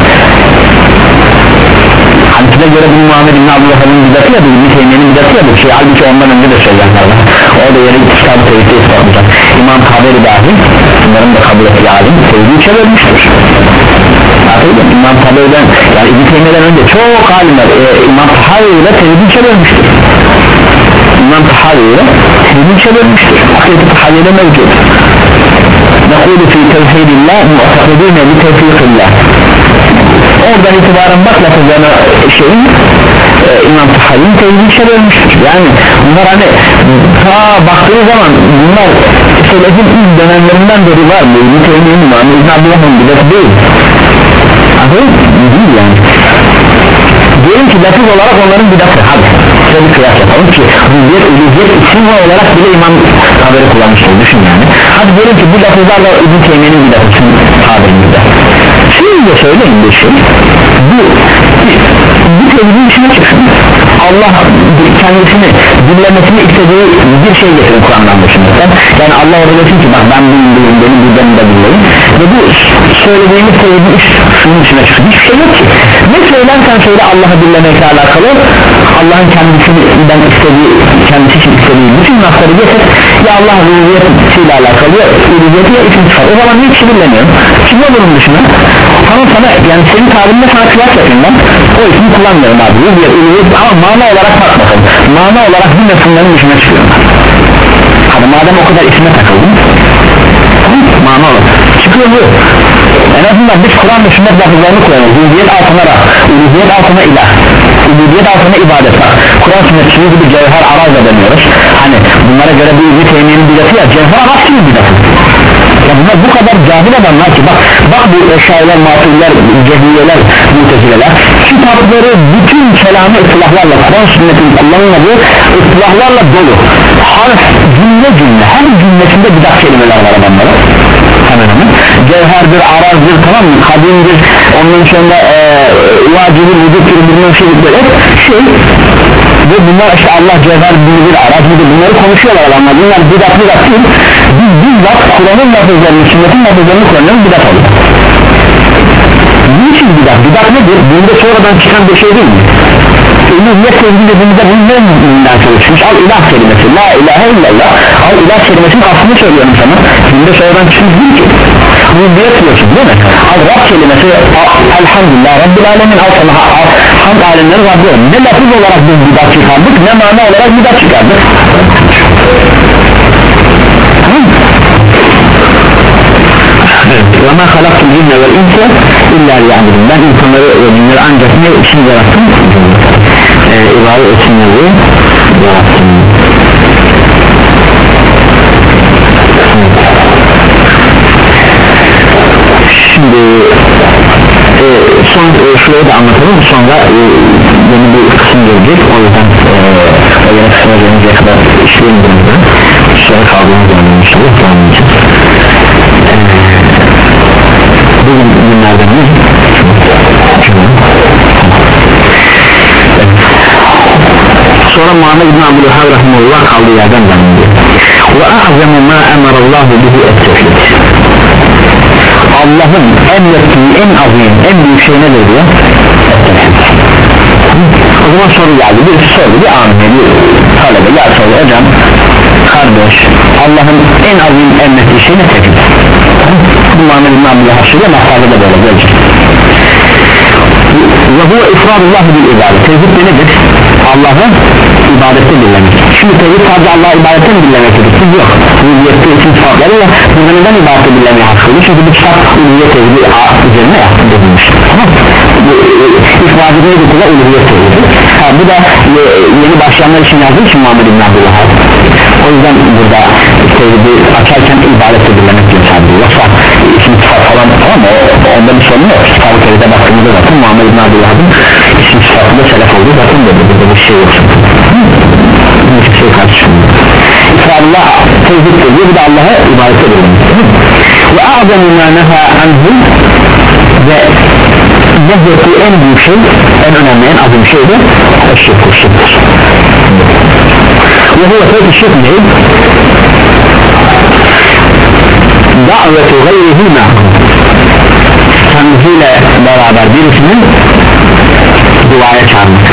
Hanif'e göre bu Muhammed İbn Abdullah'ın bidatı ya bu Teymiye'nin bidatı ya bu şey halbuki ondan önce de söyleyenler var. Orada yeri kitabı tevhidde ispatlayacak İmam Kaberi dahi bunların da kabul ettiği alim tevhidi Anladın mı? İmam Tabey'den yani İbn Teymiye'den önce çok alimler e, İmam Tahavi ile tevhidi içe Tamam tahaliyle Hilmi çevirmiştir. Akdeti tahaliyle mevcut. Nekulu fi tevhidillah Mu'takidine bi tevfikillah Oradan itibaren bak lafızlarına şeyin e, İmam Tahavim tevhid çevirmiştir. Yani bunlar hani ta baktığı zaman bunlar Selef'in ilk dönemlerinden beri var bu İbn-i Teymi'nin imamı İbn Abdullah'ın bileti değil. Adı değil yani. Diyelim ki lafız olarak onların bidatı hadi şöyle bir kıyas yapalım ki Rüziyet, Rüziyet isim olarak bile imam haberi kullanmıştır düşün yani. Hadi diyelim ki bu lafızlarla İbn-i Teymiye'nin bidatı Şimdi tabirimizde De söyleyin bir şey Bu Bu tevhidin içine çıksın Allah kendisini dinlemesini istediği bir şey getirin Kur'an'dan düşünürsen yani Allah orada desin ki bak ben bunu bileyim benim buradan da bileyim ve bu söylediğimiz iş şunun dışına çıkıyor hiçbir şey yok ki. Ne söylersen söyle Allah'ı dinlemekle alakalı. Allah'ın kendisinden istediği kendisi için istediği bütün lafları getir. Ya Allah rububiyetiyle alakalı ya rububiyeti ya isim sıfat o zaman hiç dinlemiyorum çıkma bunun dışına tamam sana yani senin tabirinde sana kıyas yapayım ben. O ismi kullanmıyorum abi. Rububiyet ama mana olarak bak bakalım. Mana olarak bu mefhumların dışına çıkıyorum. Hadi madem o kadar isme takıldın mana olarak. Çıkıyor bu. En azından biz Kur'an ve sünnet lafızlarını koyalım. Rububiyet altına rak rububiyet altına ilah. Rububiyet altına ibadet bak. Kur'an sünnetçiliği gibi cevher araz da demiyoruz hani bunlara göre bir ümit emeğinin bir lafı ya cevher araz gibi bir bunlar bu kadar cahil adamlar ki bak bak bu eşyalar, matiller, cehmiyeler, mutezileler kitapları bütün kelamı ıslahlarla Kur'an sünnetin kullanılmadığı ıslahlarla dolu. Harf cümle cümle her cümlesinde bidat kelimeler var adamların hemen hemen. Cevherdir, arazdır tamam mı? Kadimdir ondan sonra e, vacibir, vücuttur bilmem şey böyle şey. Ve bunlar işte Allah cevher bildir, araz bildir bunları konuşuyorlar adamlar. Bunlar bidat bidat değil biz bizzat Kur'an'ın lafızlarını, sünnetin lafızlarını kullanıyoruz bidat oluyor Niçin bidat? Bidat nedir? Bunda sonradan çıkan bir şey değil mi? Uluhiyet tevhid dediğimizde bunun ne müminden çalışmış? Al ilah kelimesi, la ilahe illallah Al ilah kelimesinin aslını söylüyorum sana Bunda sonradan çıkmış değil ki Rububiyet diyorsun değil mi? Al Rab kelimesi, elhamdülillah Rabbil alemin al sana al, hamd alemleri Rabbi Ne lafız olarak biz bidat çıkardık ne mana olarak bidat çıkardık ve ma halaktul cinne vel insa illa liya'budun ben insanları ve cinleri ancak ne için yarattım? Ee, ibadet diye yarattım. Şimdi e, son e, şurayı da anlatalım. Sonra e, yeni bir kısım gelecek. O yüzden e, o yeni kısma kadar işleyin bunu sonra kaldığımız zaman inşallah edeceğiz bugün günlerden ne? sonra Muhammed İbn Abdülhâb Rahimullah kaldığı yerden devam ediyor ve a'zemu ma emarallahu bihi et-tevhid Allah'ın emrettiği en azim en büyük şey nedir diyor? O zaman soru geldi. Bir soru bir amine bir talebe gel soru hocam kardeş Allah'ın en azim emrettiği şey ne tevhid bu Muhammed İbn Abdülhâb söylüyor masalda da böyle gelecek ve huve ifradullah bil ibadet tevhid de nedir? Allah'ı ibadette birlemek şimdi tevhid sadece Allah'ı ibadette mi birlemektedir? siz yok. Üliyette için sıfatlarıyla burada neden ibadette birlemeye hakkıdır? çünkü bu kitap üliyet tevhidi üzerine yazılmış tamam bu ifade neydi kula üliyet tevhidi. Ha, bu da e, yeni başlayanlar için yazdığı için Muhammed İbn Abdülhâb o yüzden burada tevhidi açarken ibadette birlemek diyor sadece. Yoksa isim sıfat falan tamam mı? Onda bir sorun yok. Kitabı tevhide baktığımızda zaten Muhammed İbn Abdülhab'ın isim sıfatında selef olduğu zaten böyle burada bir şey yok. Bir şey karşılığında İfradullah tevhid diyor bir de Allah'a ibadet edelim ve a'zamu ma neha anhu ve nehyeti en büyük şey en önemli en azim şey de eşşirk şirktir. Ve huve feyt şirk ne? Gayrihi ma'hum kendisiyle beraber birisinin duaya çağırmak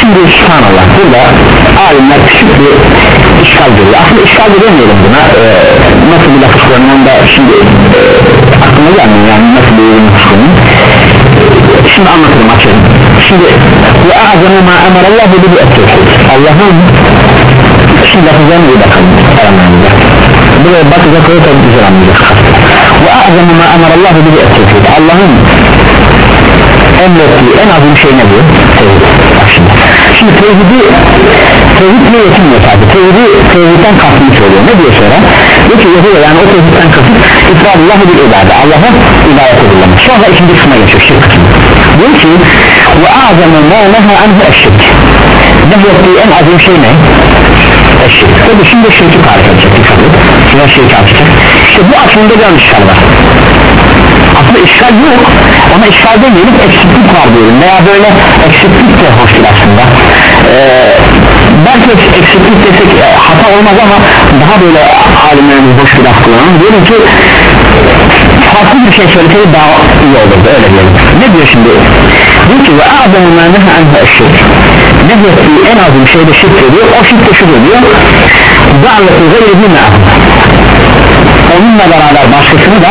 şimdi subhanallah burada alimler küçük bir işgal görüyor aslında işgal demeyelim buna ee, nasıl bir lafız kullanımında şimdi e, aklıma gelmiyor yani nasıl bir ürün kullanım şimdi anlatırım açalım şimdi ve a'zamu ma emarallahu bihi et-tevhid Allah'ın şimdi lafızlarına bir bakalım. Buraya bakacak o tabi güzel anlayacak. Ve a'zamu ma emarallahu bihi et-tevhid Allah'ın emrettiği en azim şey ne diyor? Tevhid. Bak şimdi. Şimdi tevhidi tevhid ne yetinmiyor sadece tevhidi tevhidden kastını söylüyor ne diyor sonra? Diyor ki Yahuda yani o tevhidden kasıt ifradullahı bir ibadet. Allah'a ibadet edilemek sonra ikinci kısma geçiyor şirk kısmı. Diyor ki ve a'zamu ma neha anhu eşşirk. Nehyettiği en azim şey ne? Eşşirk tabi şimdi şirki tarif edecek dikkat şuna şirki açacak işte bu aslında yanlışlar var. Aslında işgal yok. Ona işgal demeyelim eksiklik var diyelim veya böyle eksiklik de hoş değil aslında. Ee, belki eksiklik desek e, hata olmaz ama daha böyle alimlerimiz boş bir laf kullanalım diyelim ki farklı bir şey söyleseydi daha iyi olurdu öyle diyelim. Ne diyor şimdi? Diyor ki ve a'zamu ma nehe anhu eşşirk. Nehyettiği en az bir şeyde şirk diyor o şirk de şudur diyor. Da'veti gayrihi ma'hu onunla beraber başkasını da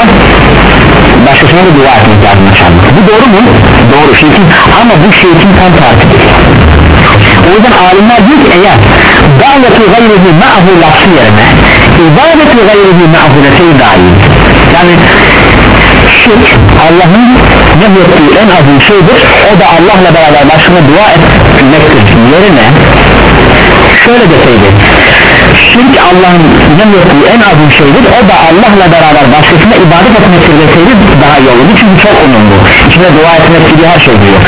başkasına da dua etmek lazım inşallah. Bu doğru mu? doğru şirkin ama bu şirkin tam tersidir o yüzden alimler diyor ki eğer daveti gayrihi ma'hu lafzı yerine ibadeti gayrihi ma'hu deseydi daha iyi yani şirk Allah'ın ne yaptığı en azim şeydir. O da Allah'la beraber başına dua etmektir. Yerine şöyle deseydi şirk Allah'ın ne yaptığı en azim şeydir. O da Allah'la beraber başkasına ibadet etmektir deseydi daha iyi olur çünkü çok önemli içinde dua etmek gibi her şey diyor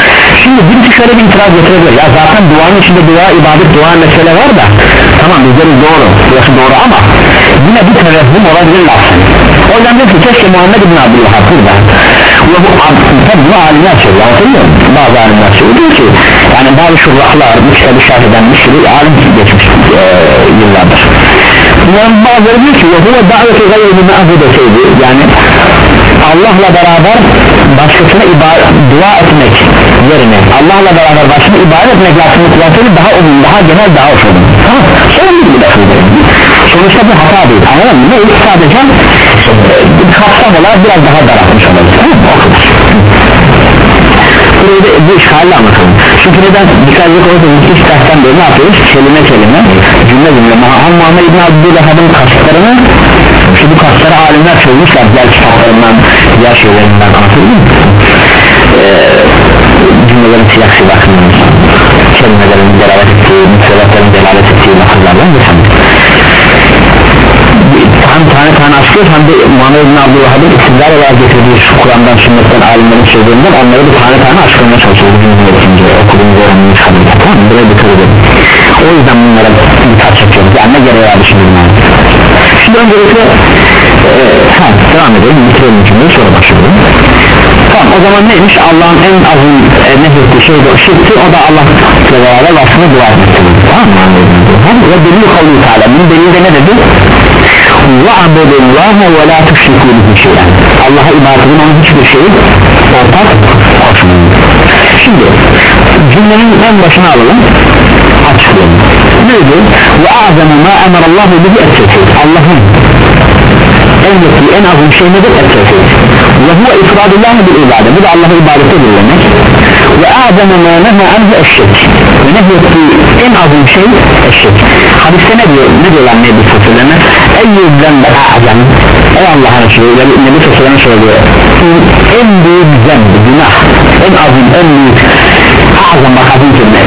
şimdi birisi şöyle bir itiraz getirebilir. Ya zaten duanın içinde dua ibadet dua mesele var da. Tamam bizleriz doğru burası doğru ama yine bir tevehhüm olabilir lafzın o yüzden diyor ki keşke Muhammed bin Abdülhab burada. Ve bu tabi bunu alimler söylüyor anlatabiliyor muyum? bazı alimler söylüyor ki yani bazı şurrahlar bu kitabı şerh eden bir sürü alim geçmiş e, yıllardır. Bunların bazıları diyor ki ve huve daveti gayrı ma'bu deseydi yani Allah'la beraber başkasına ibadet, dua etmek yerine Allah'la beraber başkasına ibadet etmek lafını kullansaydı daha uzun, daha genel, daha hoş olur. Tamam, sorun bir lafı sonuçta bu hata değil. Anladın mı? ne? Sadece e, kapsam olarak biraz daha daraltmış olabilir. Tamam mı? Burayı da bu işgalle anlatalım çünkü neden? Dikkat edecek olursa ilk dersten beri ne yapıyoruz? Kelime kelime. Cümle cümle. Muhammed Muhammed İbn Abdülhamid'in kasıtlarını işte bu kasıtları alimler çözmüşler diğer kitaplarından diğer şeylerinden anlatıldı mı? Ee, cümlelerin siyasi bakımından kelimelerin delalet ettiği müfredatların delalet ettiği lafızlardan bir tane hem tane tane açıyor hem de Muhammed bin Abdülvahhab'ın iktidar olarak getirdiği şu Kur'an'dan sünnetten alimlerin söylediğinden onları bir tane tane açıklamaya çalışıyor bugün öğretince okuduğumuz öğrendiğimiz kadarıyla tamam mı? Buraya dikkat edelim o yüzden bunlara dikkat çekiyoruz yani ne gereği vardı şimdi bunlar. Şimdi öncelikle e, ha, devam edelim bitirelim cümleyi sonra başlayalım. Tamam o zaman neymiş? Allah'ın en azın e, nefrettiği şey o şirkti o da Allah'la beraber aslında dua etmektir tamam mı? ve delil kavli teala. Bunun delili de ne dedi? Ve'abudullaha ve la tuşrikû bihi şeyden Allah'a ibadetinin onun hiçbir şeyi ortak koşmayın. Şimdi cümlenin en başına alalım. Açıklayalım Neydi? Ve azama ma emarallahu bihi et-tevhid Allah'ın emrettiği en azim şey nedir? Et-tevhid Ve huve ifradullahi bil ibadet Bu da Allah'a ibadete bir ve a'zamu ma neha anhu eşşirk ve nehyettiği en azın şey eşşirk hadiste ne diyor? ne diyorlar Nebi Sasırlarına? eyyüzden de a'zam ey Allah'a Resulü Nebi Sasırlarına söylüyor en büyük zemb günah en azın en büyük a'zam bak azın kelime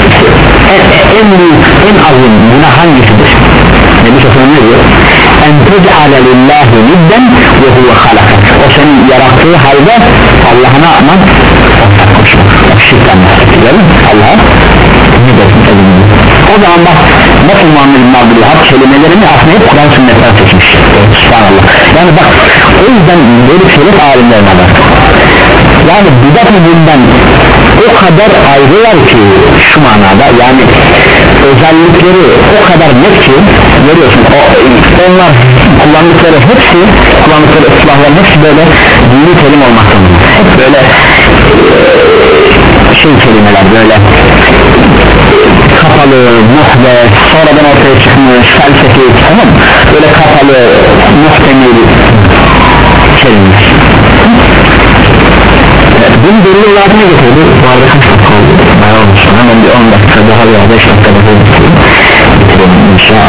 en, en büyük en azın günah hangisidir? Nebi Sasırlar ne diyor? En tec'ale lillahi nidden ve huve halakak o seni yarattığı halde Allah'a ne yapmak? ortak koşmak şirkten bahsediyorum Allah'a o zaman bak nasıl Muhammed bin Abdülhab kelimelerini aslında hep Kur'an sünnetten seçmiş. Subhanallah. Yani bak o yüzden böyle selef alimlerine bak yani bidat bundan o kadar ayrılar ki şu manada yani özellikleri o kadar net ki görüyorsun o, onlar kullandıkları hepsi kullandıkları ıslahların hepsi böyle dini terim olmaktan hep böyle e, şey kelimeler böyle kapalı, muhbe, sonradan ortaya çıkmış, felsefi, tamam Böyle kapalı, muhtemel kelimeler. Evet, bunu belli olarak ne getirdi? Bu arada kaç dakika oldu? hemen bir 10 dakika daha veya 5 dakika daha. Bitirelim inşallah.